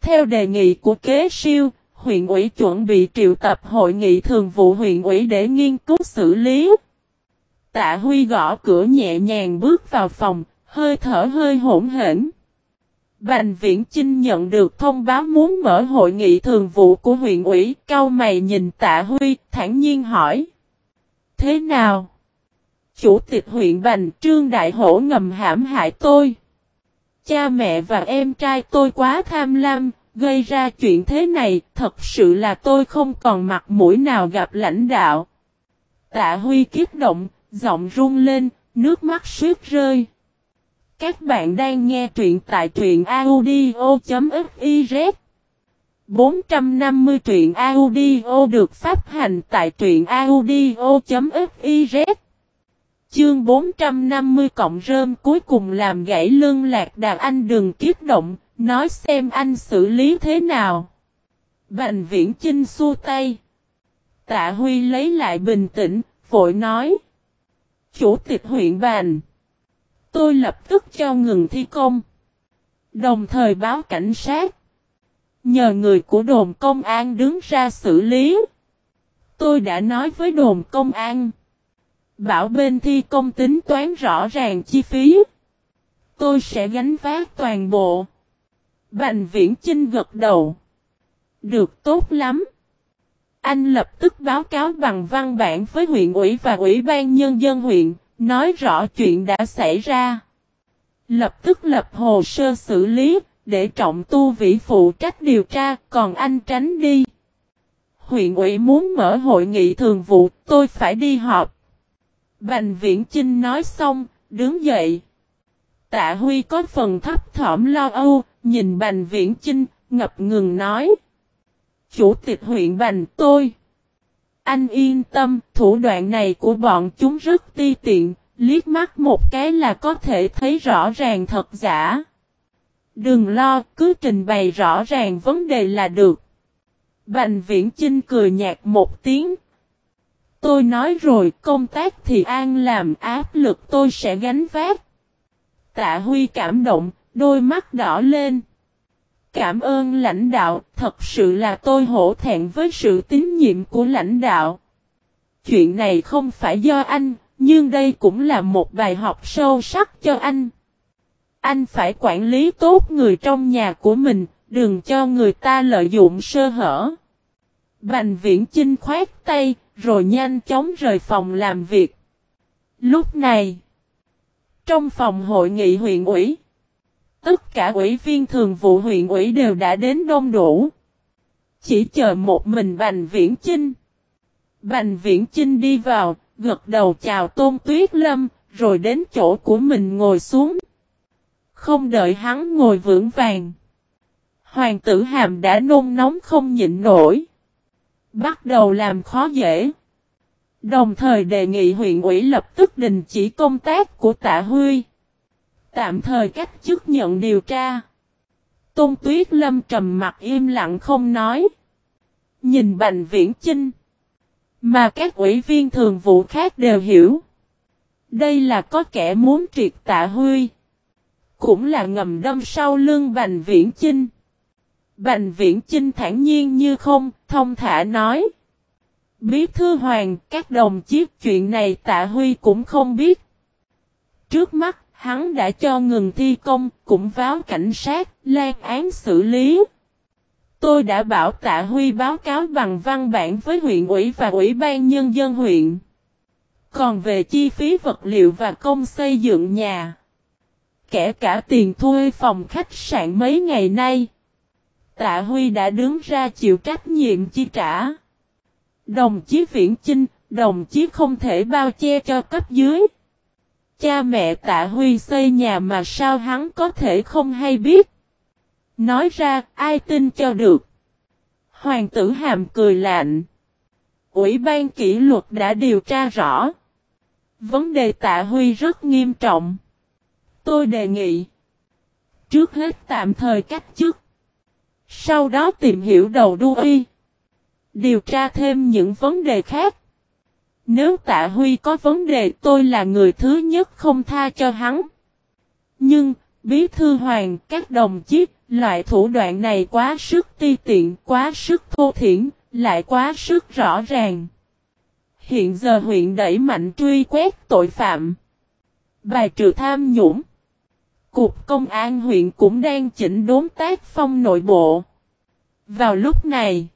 Theo đề nghị của kế siêu, huyện ủy chuẩn bị triệu tập hội nghị thường vụ huyện ủy để nghiên cứu xử lý. Tạ Huy gõ cửa nhẹ nhàng bước vào phòng, hơi thở hơi hỗn hển. Bành Viễn Chinh nhận được thông báo muốn mở hội nghị thường vụ của huyện ủy, cao mày nhìn Tạ Huy, thản nhiên hỏi. Thế nào? Chủ tịch huyện Bành Trương Đại Hổ ngầm hãm hại tôi. Cha mẹ và em trai tôi quá tham lam, gây ra chuyện thế này, thật sự là tôi không còn mặt mũi nào gặp lãnh đạo. Tạ Huy kiếp động, giọng run lên, nước mắt suýt rơi. Các bạn đang nghe truyện tại truyện audio.fiz 450 truyện audio được phát hành tại truyện audio.fiz Chương 450 cộng rơm cuối cùng làm gãy lưng lạc đà anh đừng kiếp động, nói xem anh xử lý thế nào. Bành viễn chinh xua tay. Tạ Huy lấy lại bình tĩnh, vội nói. Chủ tịch huyện bàn, Tôi lập tức cho ngừng thi công. Đồng thời báo cảnh sát. Nhờ người của đồn công an đứng ra xử lý. Tôi đã nói với đồn công an. Bảo bên thi công tính toán rõ ràng chi phí. Tôi sẽ gánh vác toàn bộ. Bành viễn Chinh gật đầu. Được tốt lắm. Anh lập tức báo cáo bằng văn bản với huyện ủy và ủy ban nhân dân huyện, nói rõ chuyện đã xảy ra. Lập tức lập hồ sơ xử lý, để trọng tu vĩ phụ trách điều tra, còn anh tránh đi. Huyện ủy muốn mở hội nghị thường vụ, tôi phải đi họp. Bành viễn Chinh nói xong, đứng dậy. Tạ Huy có phần thấp thỏm lo âu, nhìn Bành Viễn Chinh, ngập ngừng nói. Chủ tịch huyện Bành tôi. Anh yên tâm, thủ đoạn này của bọn chúng rất ti tiện, Liếc mắt một cái là có thể thấy rõ ràng thật giả. Đừng lo, cứ trình bày rõ ràng vấn đề là được. Bành viễn Chinh cười nhạt một tiếng. Tôi nói rồi, công tác thì an làm áp lực tôi sẽ gánh vác. Tạ Huy cảm động, đôi mắt đỏ lên. Cảm ơn lãnh đạo, thật sự là tôi hổ thẹn với sự tín nhiệm của lãnh đạo. Chuyện này không phải do anh, nhưng đây cũng là một bài học sâu sắc cho anh. Anh phải quản lý tốt người trong nhà của mình, đừng cho người ta lợi dụng sơ hở. Bành viễn chinh khoát tay, rồi nhanh chóng rời phòng làm việc. Lúc này, trong phòng hội nghị huyện ủy, tất cả ủy viên thường vụ huyện ủy đều đã đến đông đủ. Chỉ chờ một mình Bành Viễn Chinh. Bành Viễn Chinh đi vào, gật đầu chào Tôn Tuyết Lâm, rồi đến chỗ của mình ngồi xuống. Không đợi hắn ngồi vững vàng. Hoàng tử hàm đã nôn nóng không nhịn nổi. Bắt đầu làm khó dễ. Đồng thời đề nghị huyện ủy lập tức đình chỉ công tác của tạ Huy. Tạm thời cách chức nhận điều tra. Tôn Tuyết Lâm trầm mặt im lặng không nói. Nhìn Bành Viễn Chinh. Mà các ủy viên thường vụ khác đều hiểu. Đây là có kẻ muốn triệt tạ Huy. Cũng là ngầm đâm sau lưng Bành Viễn Chinh. Bành Viễn Chinh thản nhiên như không, thông thả nói. Bí thư hoàng, các đồng chí chuyện này tạ Huy cũng không biết. Trước mắt, hắn đã cho ngừng thi công, cũng báo cảnh sát, lan án xử lý. Tôi đã bảo tạ Huy báo cáo bằng văn bản với huyện ủy và ủy ban nhân dân huyện. Còn về chi phí vật liệu và công xây dựng nhà, kể cả tiền thuê phòng khách sạn mấy ngày nay, tạ Huy đã đứng ra chịu trách nhiệm chi trả. Đồng chí Viễn Chinh, đồng chí không thể bao che cho cấp dưới. Cha mẹ tạ Huy xây nhà mà sao hắn có thể không hay biết. Nói ra, ai tin cho được. Hoàng tử hàm cười lạnh. Ủy ban kỷ luật đã điều tra rõ. Vấn đề tạ Huy rất nghiêm trọng. Tôi đề nghị. Trước hết tạm thời cách chức. Sau đó tìm hiểu đầu đuôi. Điều tra thêm những vấn đề khác. Nếu tạ Huy có vấn đề tôi là người thứ nhất không tha cho hắn. Nhưng, Bí Thư Hoàng, các đồng chí, loại thủ đoạn này quá sức ti tiện, quá sức thô thiển, lại quá sức rõ ràng. Hiện giờ huyện đẩy mạnh truy quét tội phạm. Bài trừ tham nhũng. Cục công an huyện cũng đang chỉnh đốn tác phong nội bộ. Vào lúc này,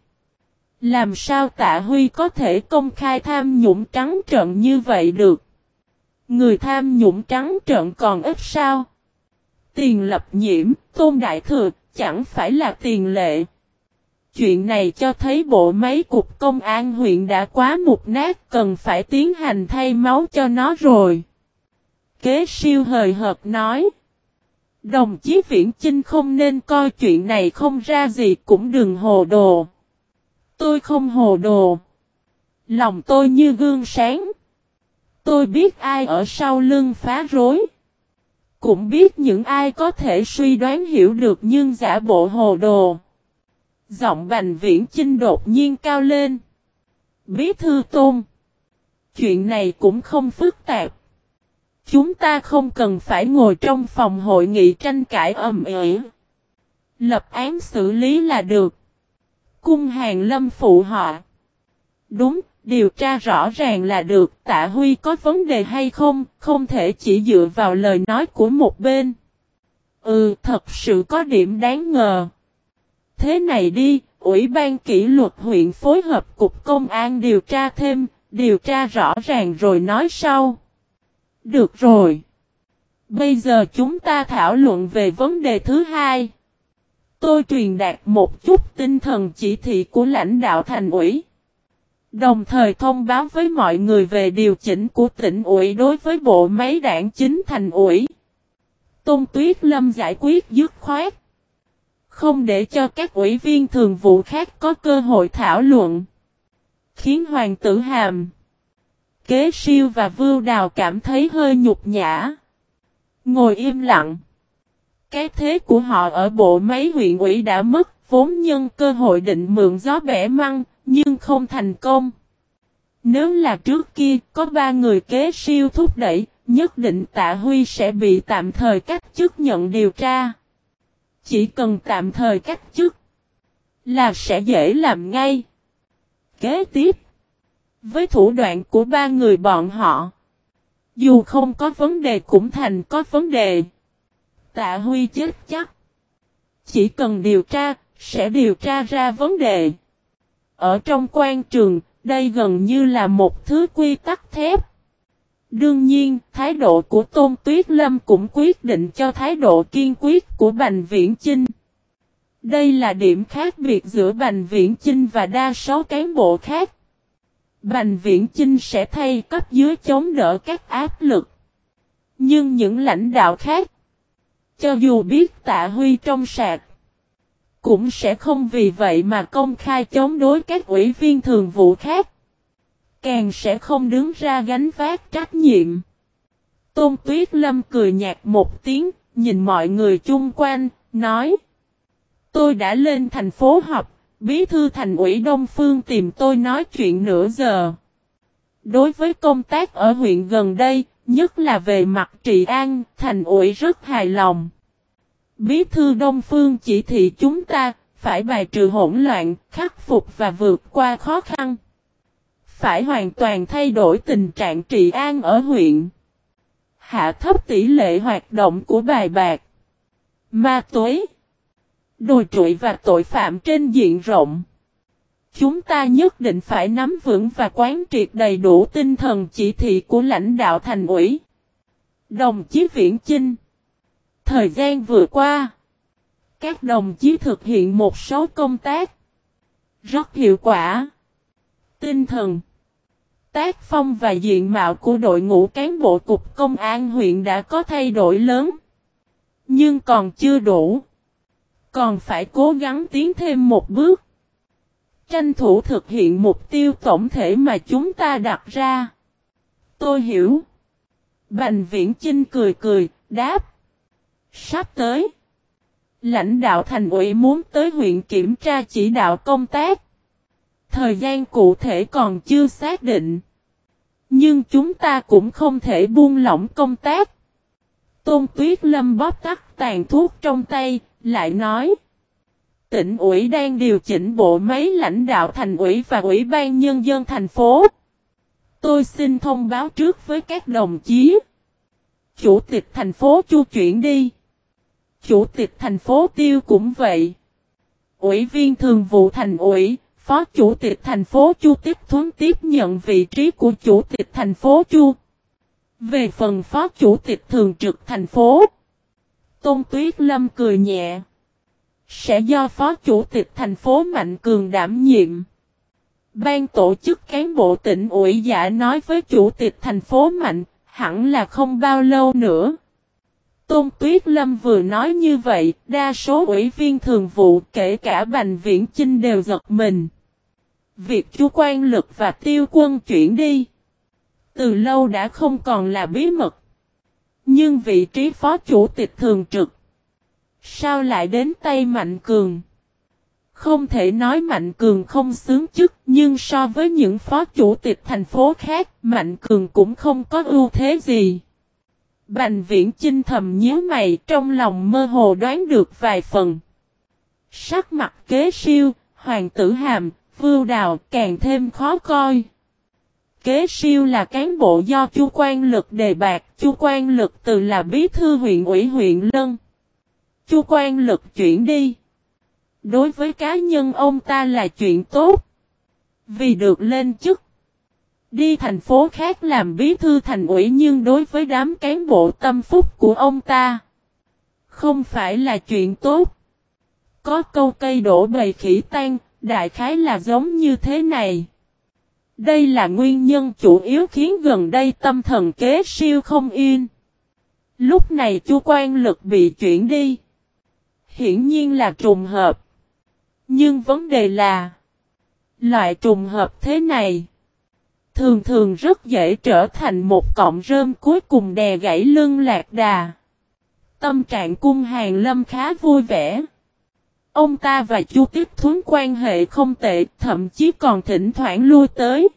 làm sao tạ Huy có thể công khai tham nhũng trắng trợn như vậy được? Người tham nhũng trắng trợn còn ít sao? Tiền lập nhiễm, tôn đại thừa, chẳng phải là tiền lệ. Chuyện này cho thấy bộ máy cục công an huyện đã quá mục nát cần phải tiến hành thay máu cho nó rồi. Kế siêu hời hợt nói. Đồng chí Viễn Chinh không nên coi chuyện này không ra gì cũng đừng hồ đồ. Tôi không hồ đồ. Lòng tôi như gương sáng. Tôi biết ai ở sau lưng phá rối. Cũng biết những ai có thể suy đoán hiểu được nhưng giả bộ hồ đồ. Giọng bành viễn chinh đột nhiên cao lên. Bí thư tôn. Chuyện này cũng không phức tạp. Chúng ta không cần phải ngồi trong phòng hội nghị tranh cãi ầm ĩ. Lập án xử lý là được. Cung hàng lâm phụ họ. Đúng, điều tra rõ ràng là được tạ Huy có vấn đề hay không, không thể chỉ dựa vào lời nói của một bên. Ừ, thật sự có điểm đáng ngờ. Thế này đi, Ủy ban kỷ luật huyện phối hợp cục công an điều tra thêm, điều tra rõ ràng rồi nói sau. Được rồi. Bây giờ chúng ta thảo luận về vấn đề thứ hai. Tôi truyền đạt một chút tinh thần chỉ thị của lãnh đạo thành ủy. Đồng thời thông báo với mọi người về điều chỉnh của tỉnh ủy đối với bộ máy đảng chính thành ủy. Tôn Tuyết Lâm giải quyết dứt khoát. Không để cho các ủy viên thường vụ khác có cơ hội thảo luận. Khiến Hoàng tử Hàm kế siêu và vưu đào cảm thấy hơi nhục nhã. Ngồi im lặng. Cái thế của họ ở bộ máy huyện ủy đã mất, vốn nhân cơ hội định mượn gió bẻ măng, nhưng không thành công. Nếu là trước kia, có ba người kế siêu thúc đẩy, nhất định tạ Huy sẽ bị tạm thời cách chức nhận điều tra. Chỉ cần tạm thời cách chức, là sẽ dễ làm ngay. Kế tiếp, với thủ đoạn của ba người bọn họ, dù không có vấn đề cũng thành có vấn đề. Tạ Huy chết chắc. Chỉ cần điều tra, sẽ điều tra ra vấn đề. Ở trong quan trường, đây gần như là một thứ quy tắc thép. Đương nhiên, thái độ của Tôn Tuyết Lâm cũng quyết định cho thái độ kiên quyết của Bành Viễn Chinh. Đây là điểm khác biệt giữa Bành Viễn Chinh và đa số cán bộ khác. Bành Viễn Chinh sẽ thay cấp dưới chống đỡ các áp lực. Nhưng những lãnh đạo khác, cho dù biết tạ huy trong sạc, cũng sẽ không vì vậy mà công khai chống đối các ủy viên thường vụ khác. Càng sẽ không đứng ra gánh vác trách nhiệm. Tôn Tuyết Lâm cười nhạt một tiếng, nhìn mọi người chung quanh, nói. Tôi đã lên thành phố học, bí thư thành ủy Đông Phương tìm tôi nói chuyện nửa giờ. Đối với công tác ở huyện gần đây, nhất là về mặt trị an, thành ủy rất hài lòng. Bí thư Đông Phương chỉ thị chúng ta, phải bài trừ hỗn loạn, khắc phục và vượt qua khó khăn. Phải hoàn toàn thay đổi tình trạng trị an ở huyện. Hạ thấp tỷ lệ hoạt động của bài bạc. Ma túy. Đồi trụi và tội phạm trên diện rộng. Chúng ta nhất định phải nắm vững và quán triệt đầy đủ tinh thần chỉ thị của lãnh đạo thành ủy. Đồng chí Viễn Chinh Thời gian vừa qua, các đồng chí thực hiện một số công tác rất hiệu quả. Tinh thần, tác phong và diện mạo của đội ngũ cán bộ cục công an huyện đã có thay đổi lớn. Nhưng còn chưa đủ. Còn phải cố gắng tiến thêm một bước. Tranh thủ thực hiện mục tiêu tổng thể mà chúng ta đặt ra. Tôi hiểu. Bành viễn Chinh cười cười, đáp. Sắp tới. Lãnh đạo thành ủy muốn tới huyện kiểm tra chỉ đạo công tác. Thời gian cụ thể còn chưa xác định. Nhưng chúng ta cũng không thể buông lỏng công tác. Tôn Tuyết Lâm bóp tắt tàn thuốc trong tay, lại nói. Tỉnh ủy đang điều chỉnh bộ máy lãnh đạo thành ủy và ủy ban nhân dân thành phố. Tôi xin thông báo trước với các đồng chí. Chủ tịch thành phố chu chuyển đi. Chủ tịch thành phố Tiêu cũng vậy. Ủy viên thường vụ thành ủy, Phó Chủ tịch thành phố Chu tiếp thuấn tiếp nhận vị trí của Chủ tịch thành phố Chu. Về phần Phó Chủ tịch thường trực thành phố, Tôn Tuyết Lâm cười nhẹ. Sẽ do Phó Chủ tịch thành phố Mạnh Cường đảm nhiệm. Ban tổ chức cán bộ tỉnh ủy giả nói với Chủ tịch thành phố Mạnh, hẳn là không bao lâu nữa. Tôn Tuyết Lâm vừa nói như vậy, đa số ủy viên thường vụ kể cả Bành Viễn Chinh đều giật mình. Việc chú quan lực và tiêu quân chuyển đi. Từ lâu đã không còn là bí mật. Nhưng vị trí phó chủ tịch thường trực. Sao lại đến tay Mạnh Cường? Không thể nói Mạnh Cường không xứng chức, nhưng so với những phó chủ tịch thành phố khác, Mạnh Cường cũng không có ưu thế gì. Bành viễn chinh thầm nhớ mày trong lòng mơ hồ đoán được vài phần. Sắc mặt kế siêu, hoàng tử hàm, vưu đào càng thêm khó coi. Kế siêu là cán bộ do chu quan lực đề bạc, chu quan lực từ là bí thư huyện ủy huyện Lân. Chu quan lực chuyển đi. Đối với cá nhân ông ta là chuyện tốt. Vì được lên chức. Đi thành phố khác làm bí thư thành ủy nhưng đối với đám cán bộ tâm phúc của ông ta. Không phải là chuyện tốt. Có câu cây đổ bầy khỉ tan, đại khái là giống như thế này. Đây là nguyên nhân chủ yếu khiến gần đây tâm thần kế siêu không yên. Lúc này chu quan lực bị chuyển đi. Hiển nhiên là trùng hợp. Nhưng vấn đề là Loại trùng hợp thế này thường thường rất dễ trở thành một cọng rơm cuối cùng đè gãy lưng lạc đà. Tâm trạng cung hàng lâm khá vui vẻ. Ông ta và Chu Tiếp Thuấn quan hệ không tệ, thậm chí còn thỉnh thoảng lui tới.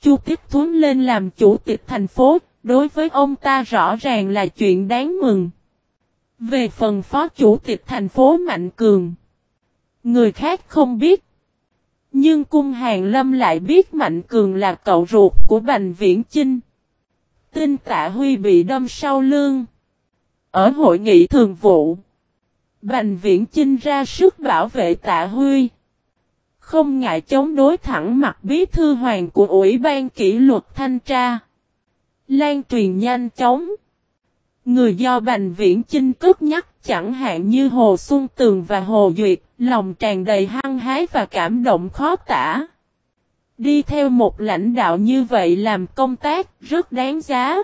Chu Tiếp Thuấn lên làm chủ tịch thành phố, đối với ông ta rõ ràng là chuyện đáng mừng. Về phần phó chủ tịch thành phố Mạnh Cường, người khác không biết. Nhưng cung hàng lâm lại biết Mạnh Cường là cậu ruột của Bành Viễn Chinh. Tin tạ Huy bị đâm sau lưng. Ở hội nghị thường vụ, Bành Viễn Chinh ra sức bảo vệ tạ Huy. Không ngại chống đối thẳng mặt bí thư hoàng của Ủy ban kỷ luật thanh tra. Lan truyền nhanh chóng. Người do Bành Viễn Chinh cất nhắc chẳng hạn như Hồ Xuân Tường và Hồ Duyệt, lòng tràn đầy hăng hái và cảm động khó tả. Đi theo một lãnh đạo như vậy làm công tác rất đáng giá.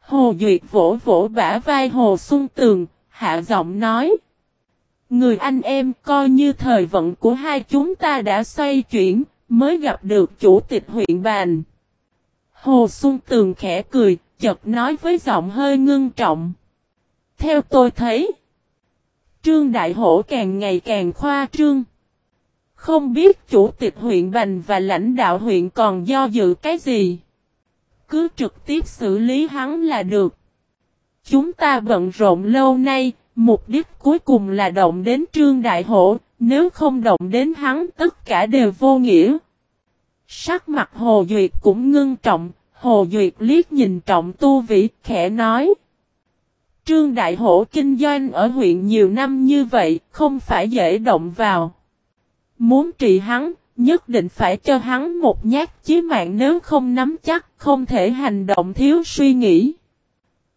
Hồ Duyệt vỗ vỗ bả vai Hồ Xuân Tường, hạ giọng nói. Người anh em coi như thời vận của hai chúng ta đã xoay chuyển, mới gặp được chủ tịch huyện bàn. Hồ Xuân Tường khẽ cười, chợt nói với giọng hơi ngưng trọng. Theo tôi thấy, Trương Đại Hổ càng ngày càng khoa trương. Không biết chủ tịch huyện Bành và lãnh đạo huyện còn do dự cái gì. Cứ trực tiếp xử lý hắn là được. Chúng ta bận rộn lâu nay, mục đích cuối cùng là động đến Trương Đại Hổ, nếu không động đến hắn tất cả đều vô nghĩa. Sắc mặt Hồ Duyệt cũng ngưng trọng, Hồ Duyệt liếc nhìn trọng tu vĩ, khẽ nói. Trương Đại Hổ kinh doanh ở huyện nhiều năm như vậy, không phải dễ động vào. Muốn trị hắn, nhất định phải cho hắn một nhát chí mạng nếu không nắm chắc, không thể hành động thiếu suy nghĩ.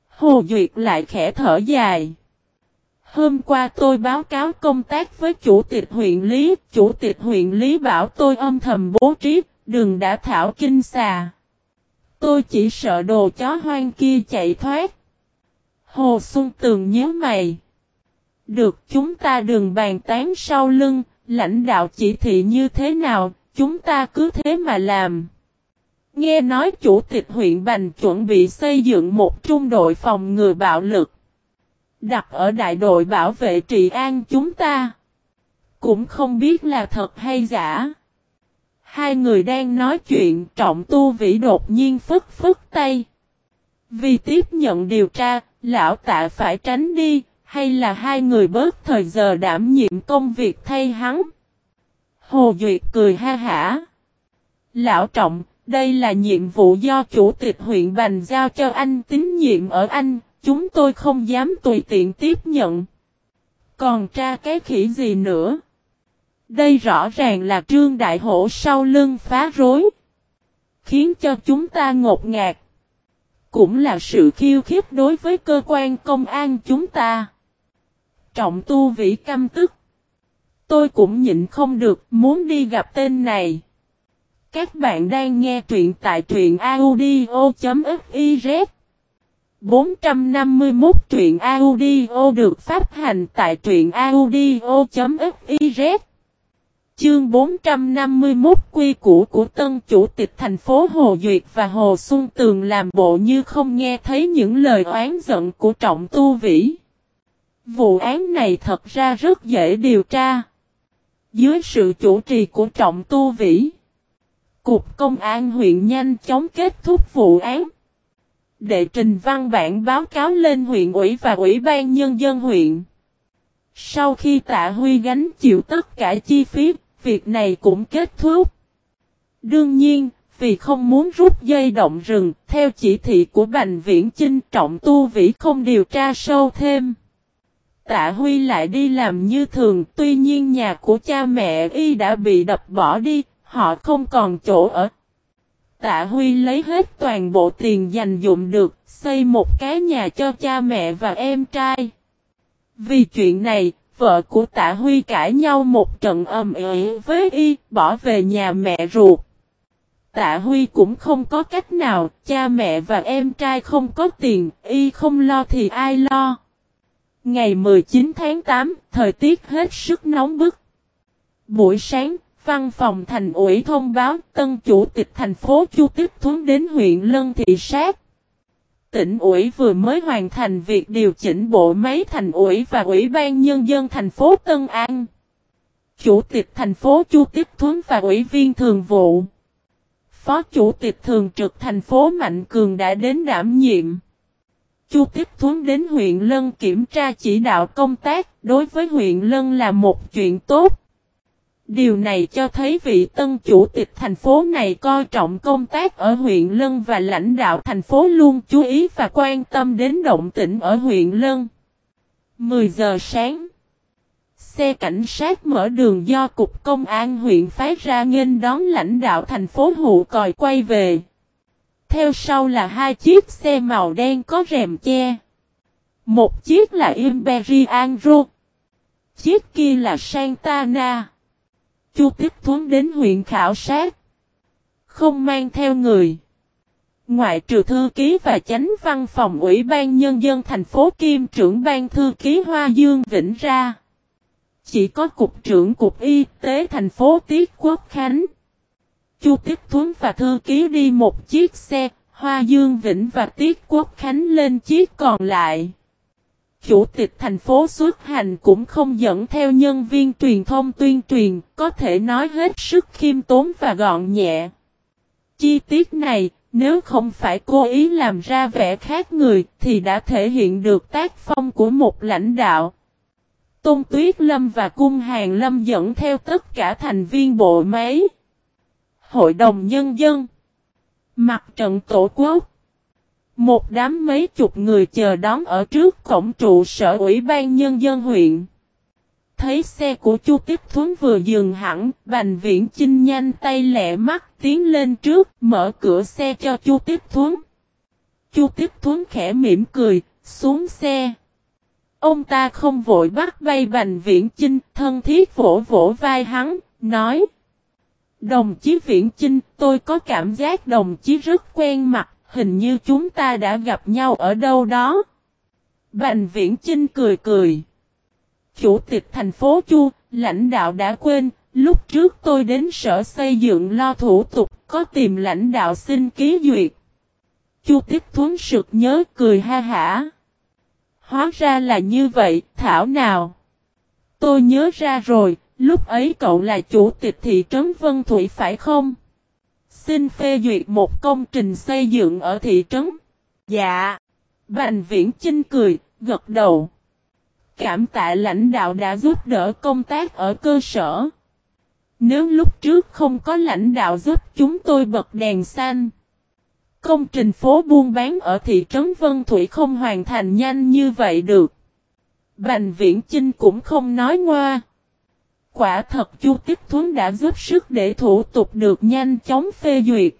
Hồ Duyệt lại khẽ thở dài. Hôm qua tôi báo cáo công tác với chủ tịch huyện Lý, chủ tịch huyện Lý bảo tôi âm thầm bố trí, đừng đã thảo kinh xà. Tôi chỉ sợ đồ chó hoang kia chạy thoát. Hồ Xuân Tường nhớ mày. Được chúng ta đừng bàn tán sau lưng, lãnh đạo chỉ thị như thế nào, chúng ta cứ thế mà làm. Nghe nói chủ tịch huyện Bành chuẩn bị xây dựng một trung đội phòng ngừa bạo lực. Đặt ở đại đội bảo vệ trị an chúng ta. Cũng không biết là thật hay giả. Hai người đang nói chuyện trọng tu vĩ đột nhiên phức phức tay. Vì tiếp nhận điều tra, lão tạ phải tránh đi, hay là hai người bớt thời giờ đảm nhiệm công việc thay hắn. Hồ Duyệt cười ha hả. Lão trọng, đây là nhiệm vụ do chủ tịch huyện Bành giao cho anh tín nhiệm ở anh, chúng tôi không dám tùy tiện tiếp nhận. Còn tra cái khỉ gì nữa? Đây rõ ràng là trương đại hổ sau lưng phá rối. Khiến cho chúng ta ngột ngạt. Cũng là sự khiêu khích đối với cơ quan công an chúng ta. Trọng tu vĩ căm tức. Tôi cũng nhịn không được muốn đi gặp tên này. Các bạn đang nghe truyện tại truyện audio.fiz 451 truyện audio được phát hành tại truyện audio.fiz Chương 451 quy củ của tân chủ tịch thành phố Hồ Duyệt và Hồ Xuân Tường làm bộ như không nghe thấy những lời oán giận của Trọng Tu Vĩ. Vụ án này thật ra rất dễ điều tra. Dưới sự chủ trì của Trọng Tu Vĩ, Cục Công an huyện nhanh chóng kết thúc vụ án. Đệ trình văn bản báo cáo lên huyện ủy và ủy ban nhân dân huyện. Sau khi tạ Huy gánh chịu tất cả chi phí việc này cũng kết thúc. Đương nhiên, vì không muốn rút dây động rừng, theo chỉ thị của Bành Viễn Chinh trọng tu vĩ không điều tra sâu thêm. Tạ Huy lại đi làm như thường, tuy nhiên nhà của cha mẹ y đã bị đập bỏ đi, họ không còn chỗ ở. Tạ Huy lấy hết toàn bộ tiền dành dụng được, xây một cái nhà cho cha mẹ và em trai. Vì chuyện này, vợ của tạ Huy cãi nhau một trận ầm ĩ với y, bỏ về nhà mẹ ruột. Tạ Huy cũng không có cách nào, cha mẹ và em trai không có tiền, y không lo thì ai lo. Ngày 19 tháng 8, thời tiết hết sức nóng bức. Buổi sáng, Văn phòng thành ủy thông báo tân chủ tịch thành phố Chu Tiếp Thuấn đến huyện Lân Thị Sát. Tỉnh ủy vừa mới hoàn thành việc điều chỉnh bộ máy thành ủy và ủy ban nhân dân thành phố Tân An. Chủ tịch thành phố Chu Tiếp Thuấn và ủy viên thường vụ. Phó chủ tịch thường trực thành phố Mạnh Cường đã đến đảm nhiệm. Chu Tiếp Thuấn đến huyện Lân kiểm tra chỉ đạo công tác, đối với huyện Lân là một chuyện tốt. Điều này cho thấy vị tân chủ tịch thành phố này coi trọng công tác ở huyện Lân và lãnh đạo thành phố luôn chú ý và quan tâm đến động tĩnh ở huyện Lân. 10 giờ sáng, Xe cảnh sát mở đường do Cục Công an huyện phái ra nghênh đón lãnh đạo thành phố hụ còi quay về. Theo sau là hai chiếc xe màu đen có rèm che. Một chiếc là Imperial Road. Chiếc kia là Santana. Chu Tiếp Thuấn đến huyện khảo sát. Không mang theo người. Ngoại trừ thư ký và chánh văn phòng Ủy ban Nhân dân thành phố Kim trưởng ban thư ký Hoa Dương Vĩnh ra. Chỉ có Cục trưởng Cục Y tế thành phố Tiết Quốc Khánh. Chu tiết Thuấn và thư ký đi một chiếc xe, Hoa Dương Vĩnh và Tiết Quốc Khánh lên chiếc còn lại. Chủ tịch thành phố xuất hành cũng không dẫn theo nhân viên truyền thông tuyên truyền, có thể nói hết sức khiêm tốn và gọn nhẹ. Chi tiết này, nếu không phải cố ý làm ra vẻ khác người, thì đã thể hiện được tác phong của một lãnh đạo. Tôn Tuyết Lâm và Cung Hàng Lâm dẫn theo tất cả thành viên bộ máy. Hội đồng Nhân dân. Mặt trận Tổ quốc. Một đám mấy chục người chờ đón ở trước cổng trụ sở Ủy ban Nhân dân huyện. Thấy xe của Chu Tiếp Thuấn vừa dừng hẳn, Bành Viễn Chinh nhanh tay lẹ mắt tiến lên trước, mở cửa xe cho Chu Tiếp Thuấn. Chu Tiếp Thuấn khẽ mỉm cười, xuống xe. Ông ta không vội bắt bay Bành Viễn Chinh, thân thiết vỗ vỗ vai hắn, nói. Đồng chí Viễn Chinh, tôi có cảm giác đồng chí rất quen mặt, hình như chúng ta đã gặp nhau ở đâu đó. Bành Viễn Chinh cười cười. Chủ tịch thành phố Chu, lãnh đạo đã quên, lúc trước tôi đến sở xây dựng lo thủ tục, có tìm lãnh đạo xin ký duyệt. Chu Tiết Thuấn sực nhớ cười ha hả. Hóa ra là như vậy, Thảo nào. Tôi nhớ ra rồi, lúc ấy cậu là chủ tịch thị trấn Vân Thủy phải không? Xin phê duyệt một công trình xây dựng ở thị trấn. Dạ. Bành viễn Chinh cười, gật đầu. Cảm tạ lãnh đạo đã giúp đỡ công tác ở cơ sở. Nếu lúc trước không có lãnh đạo giúp chúng tôi bật đèn xanh. Công trình phố buôn bán ở thị trấn Vân Thủy không hoàn thành nhanh như vậy được. Bành viễn Chinh cũng không nói ngoa. Quả thật Chu Tích Thuấn đã giúp sức để thủ tục được nhanh chóng phê duyệt.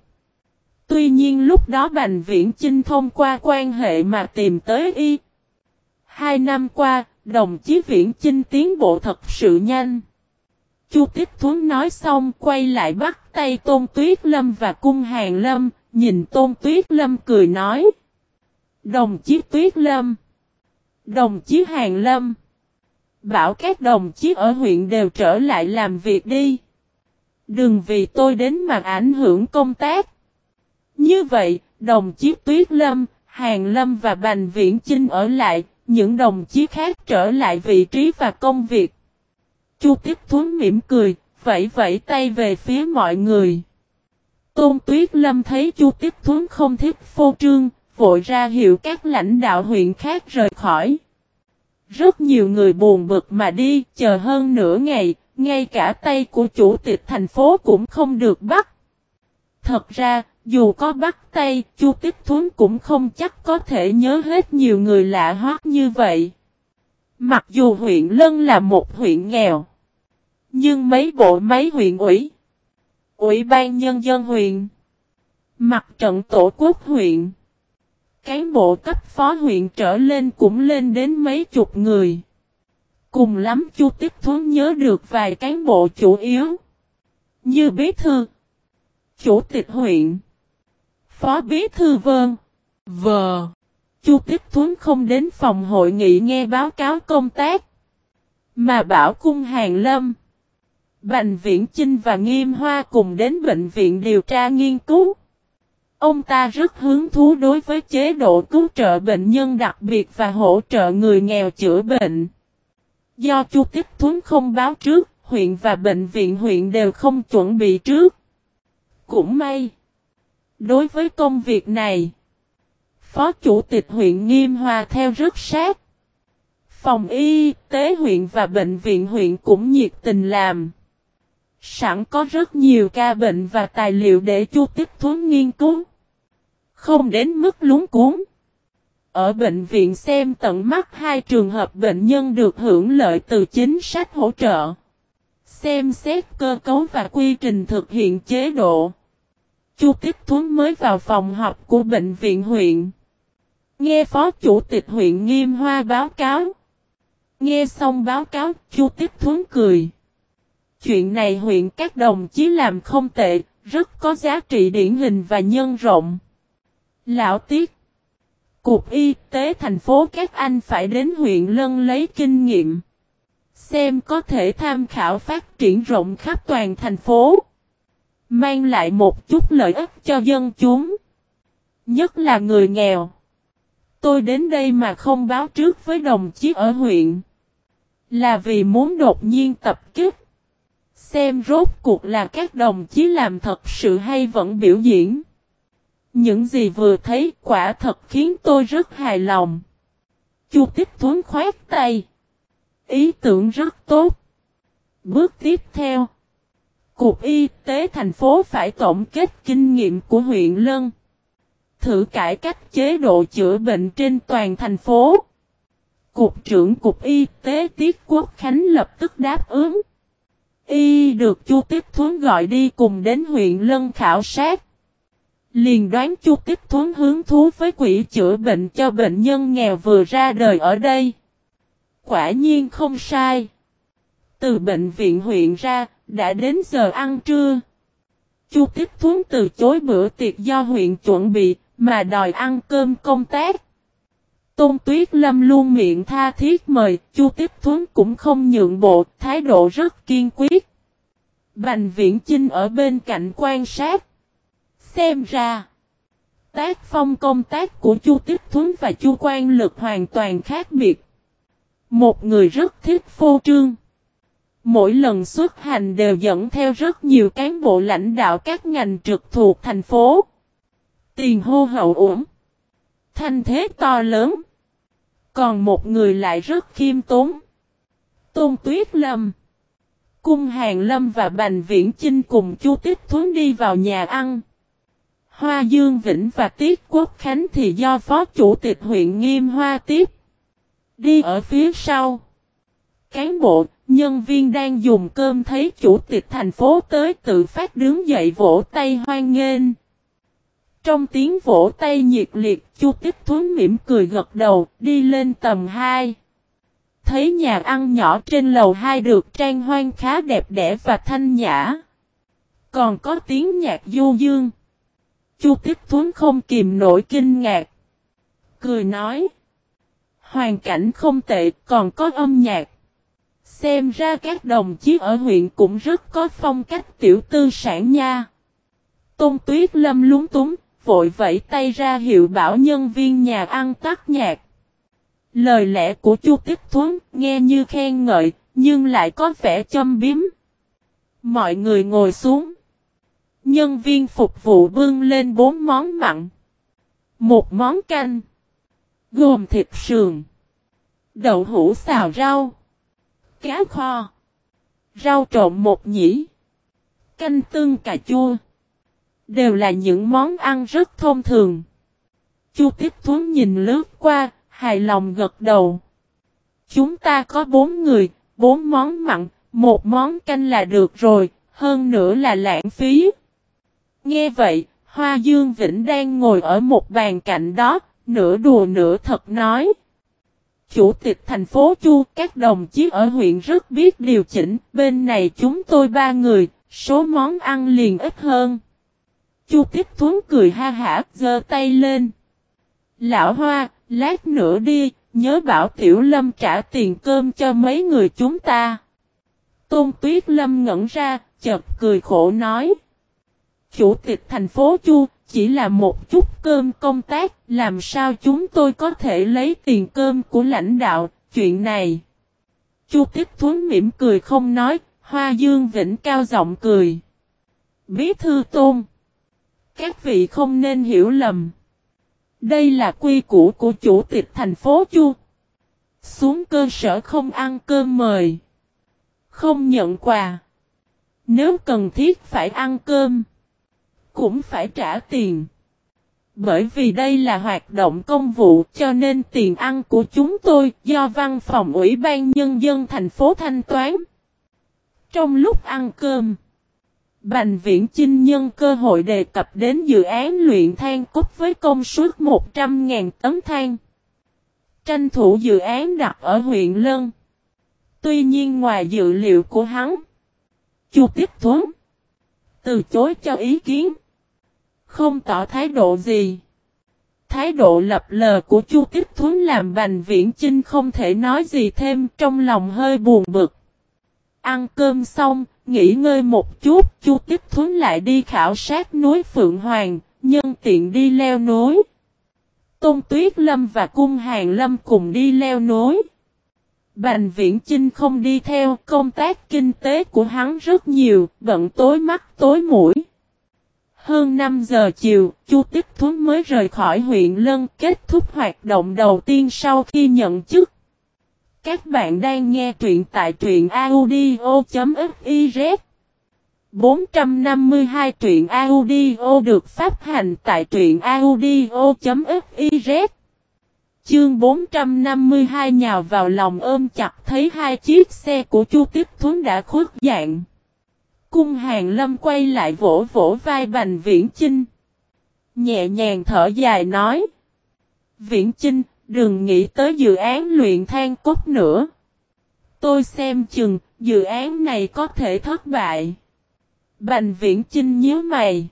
Tuy nhiên lúc đó Bành Viễn Chinh thông qua quan hệ mà tìm tới y. Hai năm qua, đồng chí Viễn Chinh tiến bộ thật sự nhanh. Chu Tích Thuấn nói xong quay lại bắt tay Tôn Tuyết Lâm và Cung Hàng Lâm, nhìn Tôn Tuyết Lâm cười nói. Đồng chí Tuyết Lâm. Đồng chí Hàng Lâm. Bảo các đồng chí ở huyện đều trở lại làm việc đi. Đừng vì tôi đến mà ảnh hưởng công tác. Như vậy, đồng chí Tuyết Lâm, Hàng Lâm và Bành Viễn Chinh ở lại, những đồng chí khác trở lại vị trí và công việc. Chu Tiếp Thuấn mỉm cười, vẫy vẫy tay về phía mọi người. Tôn Tuyết Lâm thấy Chu Tiếp Thuấn không thích phô trương, vội ra hiệu các lãnh đạo huyện khác rời khỏi. Rất nhiều người buồn bực mà đi, chờ hơn nửa ngày, ngay cả tay của chủ tịch thành phố cũng không được bắt. Thật ra, dù có bắt tay, Chu Tích Thuấn cũng không chắc có thể nhớ hết nhiều người lạ hoắc như vậy. Mặc dù huyện Lân là một huyện nghèo, nhưng mấy bộ máy huyện ủy, ủy ban nhân dân huyện, mặt trận tổ quốc huyện, Cán bộ cấp phó huyện trở lên cũng lên đến mấy chục người. Cùng lắm Chu Tiếp Thuấn nhớ được vài cán bộ chủ yếu. Như bí thư, chủ tịch huyện, phó bí thư vân, vờ. Chu Tiếp Thuấn không đến phòng hội nghị nghe báo cáo công tác. Mà bảo cung hàng lâm. Bành Viễn Chinh và Nghiêm Hoa cùng đến bệnh viện điều tra nghiên cứu. Ông ta rất hứng thú đối với chế độ cứu trợ bệnh nhân đặc biệt và hỗ trợ người nghèo chữa bệnh. Do Chu Tích Thuấn không báo trước, huyện và bệnh viện huyện đều không chuẩn bị trước. Cũng may. Đối với công việc này, Phó Chủ tịch huyện Nghiêm Hòa theo rất sát. Phòng y tế huyện và bệnh viện huyện cũng nhiệt tình làm. Sẵn có rất nhiều ca bệnh và tài liệu để Chu Tích Thuấn nghiên cứu. Không đến mức lúng cuốn. Ở bệnh viện xem tận mắt hai trường hợp bệnh nhân được hưởng lợi từ chính sách hỗ trợ. Xem xét cơ cấu và quy trình thực hiện chế độ. Chu Tích Thuấn mới vào phòng họp của bệnh viện huyện. Nghe phó chủ tịch huyện Nghiêm Hoa báo cáo. Nghe xong báo cáo, Chu Tích Thuấn cười. Chuyện này huyện các đồng chí làm không tệ, rất có giá trị điển hình và nhân rộng. Lão Tiết Cục Y tế thành phố các anh phải đến huyện Lân lấy kinh nghiệm. Xem có thể tham khảo phát triển rộng khắp toàn thành phố. Mang lại một chút lợi ích cho dân chúng. Nhất là người nghèo. Tôi đến đây mà không báo trước với đồng chí ở huyện. Là vì muốn đột nhiên tập kích. Xem rốt cuộc là các đồng chí làm thật sự hay vẫn biểu diễn. Những gì vừa thấy quả thật khiến tôi rất hài lòng. Chu Tích Thuấn khoát tay. Ý tưởng rất tốt. Bước tiếp theo. Cục Y tế thành phố phải tổng kết kinh nghiệm của huyện Lân. Thử cải cách chế độ chữa bệnh trên toàn thành phố. Cục trưởng Cục Y tế Tiết Quốc Khánh lập tức đáp ứng. Y được Chu Tiếp Thuấn gọi đi cùng đến huyện Lân khảo sát. Liền đoán Chu Tiếp Thuấn hướng thú với quỹ chữa bệnh cho bệnh nhân nghèo vừa ra đời ở đây. Quả nhiên không sai. Từ bệnh viện huyện ra, đã đến giờ ăn trưa. Chu Tiếp Thuấn từ chối bữa tiệc do huyện chuẩn bị, mà đòi ăn cơm công tác. Tôn Tuyết Lâm luôn miệng tha thiết mời, Chu Tiếp Thuấn cũng không nhượng bộ, thái độ rất kiên quyết. Bành Viễn Chinh ở bên cạnh quan sát. Xem ra, tác phong công tác của Chu Tích Thuấn và Chu Quan Lực hoàn toàn khác biệt. Một người rất thích phô trương. Mỗi lần xuất hành đều dẫn theo rất nhiều cán bộ lãnh đạo các ngành trực thuộc thành phố. Tiền hô hậu ổn. Thanh thế to lớn. Còn một người lại rất khiêm tốn. Tôn Tuyết Lâm. Cung Hàng Lâm và Bành Viễn Chinh cùng Chu Tích Thuấn đi vào nhà ăn. Hoa Dương Vĩnh và Tiết Quốc Khánh thì do Phó Chủ tịch huyện Nghiêm Hoa tiếp. Đi ở phía sau. Cán bộ, nhân viên đang dùng cơm thấy Chủ tịch thành phố tới tự phát đứng dậy vỗ tay hoan nghênh. Trong tiếng vỗ tay nhiệt liệt, Chu Tích Thuấn mỉm cười gật đầu, đi lên tầng 2. Thấy nhà ăn nhỏ trên lầu 2 được trang hoang khá đẹp đẽ và thanh nhã. Còn có tiếng nhạc du dương. Chu Tích Thuấn không kìm nổi kinh ngạc. Cười nói. Hoàn cảnh không tệ, còn có âm nhạc. Xem ra các đồng chí ở huyện cũng rất có phong cách tiểu tư sản nha. Tôn Tuyết Lâm lúng túng, vội vẫy tay ra hiệu bảo nhân viên nhà ăn tắt nhạc. Lời lẽ của Chu Tích Thuấn nghe như khen ngợi, nhưng lại có vẻ châm biếm. Mọi người ngồi xuống. Nhân viên phục vụ bưng lên bốn món mặn. Một món canh. Gồm thịt sườn. Đậu hũ xào rau. Cá kho. Rau trộn một nhĩ. Canh tương cà chua. Đều là những món ăn rất thông thường. Chu Tiếp Thuấn nhìn lướt qua, hài lòng gật đầu. Chúng ta có bốn người, bốn món mặn, một món canh là được rồi, hơn nữa là lãng phí. Nghe vậy, Hoa Dương Vĩnh đang ngồi ở một bàn cạnh đó, nửa đùa nửa thật nói. Chủ tịch thành phố Chu, các đồng chí ở huyện rất biết điều chỉnh, bên này chúng tôi ba người, số món ăn liền ít hơn. Chu Tiếp Thuấn cười ha hả, giơ tay lên. Lão Hoa, lát nữa đi, nhớ bảo Tiểu Lâm trả tiền cơm cho mấy người chúng ta. Tôn Tuyết Lâm ngẩn ra, chợt cười khổ nói. Chủ tịch thành phố Chu, chỉ là một chút cơm công tác, làm sao chúng tôi có thể lấy tiền cơm của lãnh đạo, chuyện này. Chu Tích Thuấn mỉm cười không nói, Hoa Dương Vĩnh cao giọng cười. Bí thư tôn. Các vị không nên hiểu lầm. Đây là quy củ của chủ tịch thành phố Chu. Xuống cơ sở không ăn cơm mời. Không nhận quà. Nếu cần thiết phải ăn cơm. Cũng phải trả tiền. Bởi vì đây là hoạt động công vụ cho nên tiền ăn của chúng tôi do văn phòng Ủy ban Nhân dân thành phố thanh toán. Trong lúc ăn cơm, Bành Viễn Chinh nhân cơ hội đề cập đến dự án luyện than cốt với công suất 100.000 tấn than. Tranh thủ dự án đặt ở huyện Lân. Tuy nhiên ngoài dự liệu của hắn, Chu Tiếp Thuấn từ chối cho ý kiến, không tỏ thái độ gì. Thái độ lập lờ của Chu Tích Thuấn làm Bành Viễn Chinh không thể nói gì thêm trong lòng hơi buồn bực. Ăn cơm xong, nghỉ ngơi một chút, Chu Tích Thuấn lại đi khảo sát núi Phượng Hoàng, nhân tiện đi leo núi. Tôn Tuyết Lâm và Cung Hàng Lâm cùng đi leo núi. Bành Viễn Chinh không đi theo, công tác kinh tế của hắn rất nhiều, bận tối mắt tối mũi. Hơn 5 giờ chiều, Chu Tích Thuấn mới rời khỏi huyện Lân kết thúc hoạt động đầu tiên sau khi nhận chức. Các bạn đang nghe truyện tại truyện audio.fiz 452 truyện audio được phát hành tại truyện audio.fiz Chương 452 nhào vào lòng ôm chặt thấy hai chiếc xe của Chu Tích Thuấn đã khuất dạng. Cung hàng lâm quay lại vỗ vỗ vai Bành Viễn Chinh. Nhẹ nhàng thở dài nói. Viễn Chinh, đừng nghĩ tới dự án luyện than cốt nữa. Tôi xem chừng, dự án này có thể thất bại. Bành Viễn Chinh nhớ mày.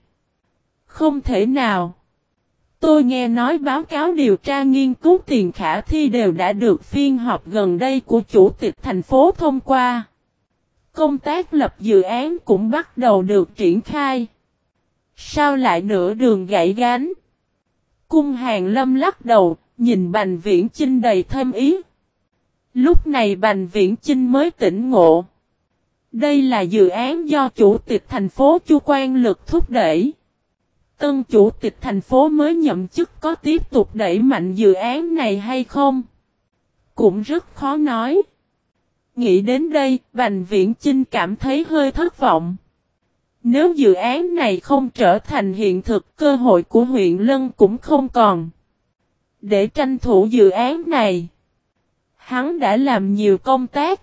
Không thể nào. Tôi nghe nói báo cáo điều tra nghiên cứu tiền khả thi đều đã được phiên họp gần đây của chủ tịch thành phố thông qua. Công tác lập dự án cũng bắt đầu được triển khai. Sao lại nửa đường gãy gánh? Cung hàng lâm lắc đầu, nhìn Bành Viễn Chinh đầy thêm ý. Lúc này Bành Viễn Chinh mới tỉnh ngộ. Đây là dự án do chủ tịch thành phố Chu Quan lực thúc đẩy. Tân chủ tịch thành phố mới nhậm chức có tiếp tục đẩy mạnh dự án này hay không? Cũng rất khó nói. Nghĩ đến đây, Bành Viễn Chinh cảm thấy hơi thất vọng. Nếu dự án này không trở thành hiện thực, cơ hội của huyện Lân cũng không còn. Để tranh thủ dự án này, hắn đã làm nhiều công tác.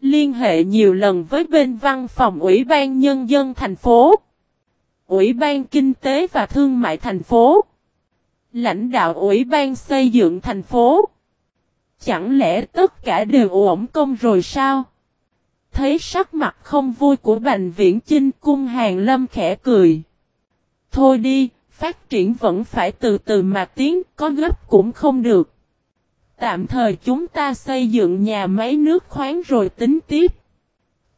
Liên hệ nhiều lần với bên văn phòng Ủy ban Nhân dân thành phố. Ủy ban Kinh tế và Thương mại thành phố. Lãnh đạo Ủy ban xây dựng thành phố. Chẳng lẽ tất cả đều ổn công rồi sao? Thấy sắc mặt không vui của Bành Viễn Chinh cung hàng lâm khẽ cười. Thôi đi, phát triển vẫn phải từ từ mà tiến, có gấp cũng không được. Tạm thời chúng ta xây dựng nhà máy nước khoáng rồi tính tiếp.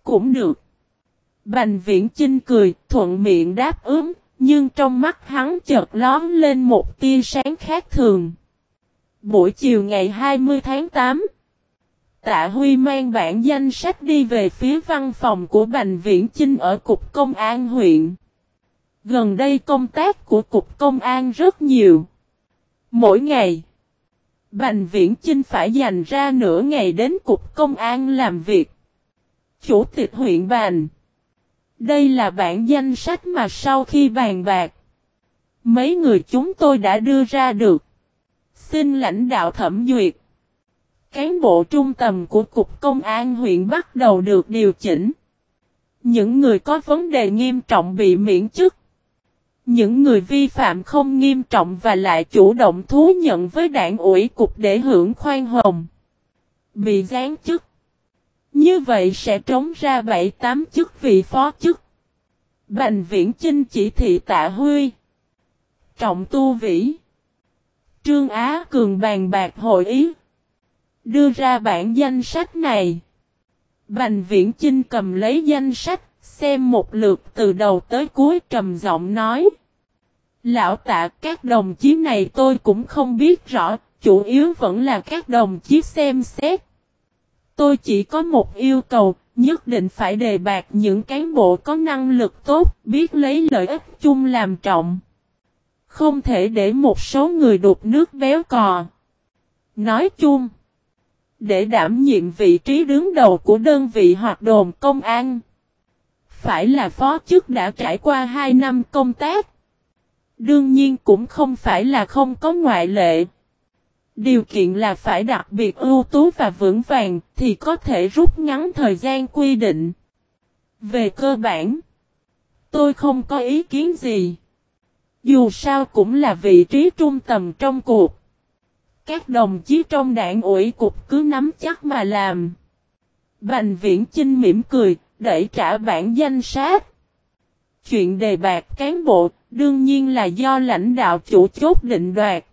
Cũng được. Bành viễn Chinh cười, thuận miệng đáp ứng, nhưng trong mắt hắn chợt lón lên một tia sáng khác thường. Buổi chiều ngày 20 tháng 8, Tạ Huy mang bản danh sách đi về phía văn phòng của Bành Viễn Chinh ở Cục Công an huyện. Gần đây công tác của Cục Công an rất nhiều. Mỗi ngày, Bành Viễn Chinh phải dành ra nửa ngày đến Cục Công an làm việc. Chủ tịch huyện Bành Đây là bản danh sách mà sau khi bàn bạc, mấy người chúng tôi đã đưa ra được. Xin lãnh đạo thẩm duyệt. Cán bộ trung tầm của Cục Công an huyện bắt đầu được điều chỉnh. Những người có vấn đề nghiêm trọng bị miễn chức. Những người vi phạm không nghiêm trọng và lại chủ động thú nhận với đảng ủy cục để hưởng khoan hồng. Bị gián chức. Như vậy sẽ trống ra 7-8 chức vị phó chức. Bành viễn chinh chỉ thị tạ huy. Trọng tu vĩ. Trương Á Cường bàn bạc hội ý. Đưa ra bản danh sách này. Bành Viễn Chinh cầm lấy danh sách, xem một lượt từ đầu tới cuối trầm giọng nói. Lão tạ các đồng chí này tôi cũng không biết rõ, chủ yếu vẫn là các đồng chí xem xét. Tôi chỉ có một yêu cầu, nhất định phải đề bạc những cán bộ có năng lực tốt, biết lấy lợi ích chung làm trọng. Không thể để một số người đục nước béo cò. Nói chung, để đảm nhiệm vị trí đứng đầu của đơn vị hoạt đồn công an, phải là phó chức đã trải qua 2 năm công tác. Đương nhiên cũng không phải là không có ngoại lệ. Điều kiện là phải đặc biệt ưu tú và vững vàng thì có thể rút ngắn thời gian quy định. Về cơ bản, tôi không có ý kiến gì. Dù sao cũng là vị trí trung tầm trong cuộc. Các đồng chí trong đảng ủy cục cứ nắm chắc mà làm. Bành viễn Chinh mỉm cười, đẩy trả bản danh sát. Chuyện đề bạc cán bộ, đương nhiên là do lãnh đạo chủ chốt định đoạt.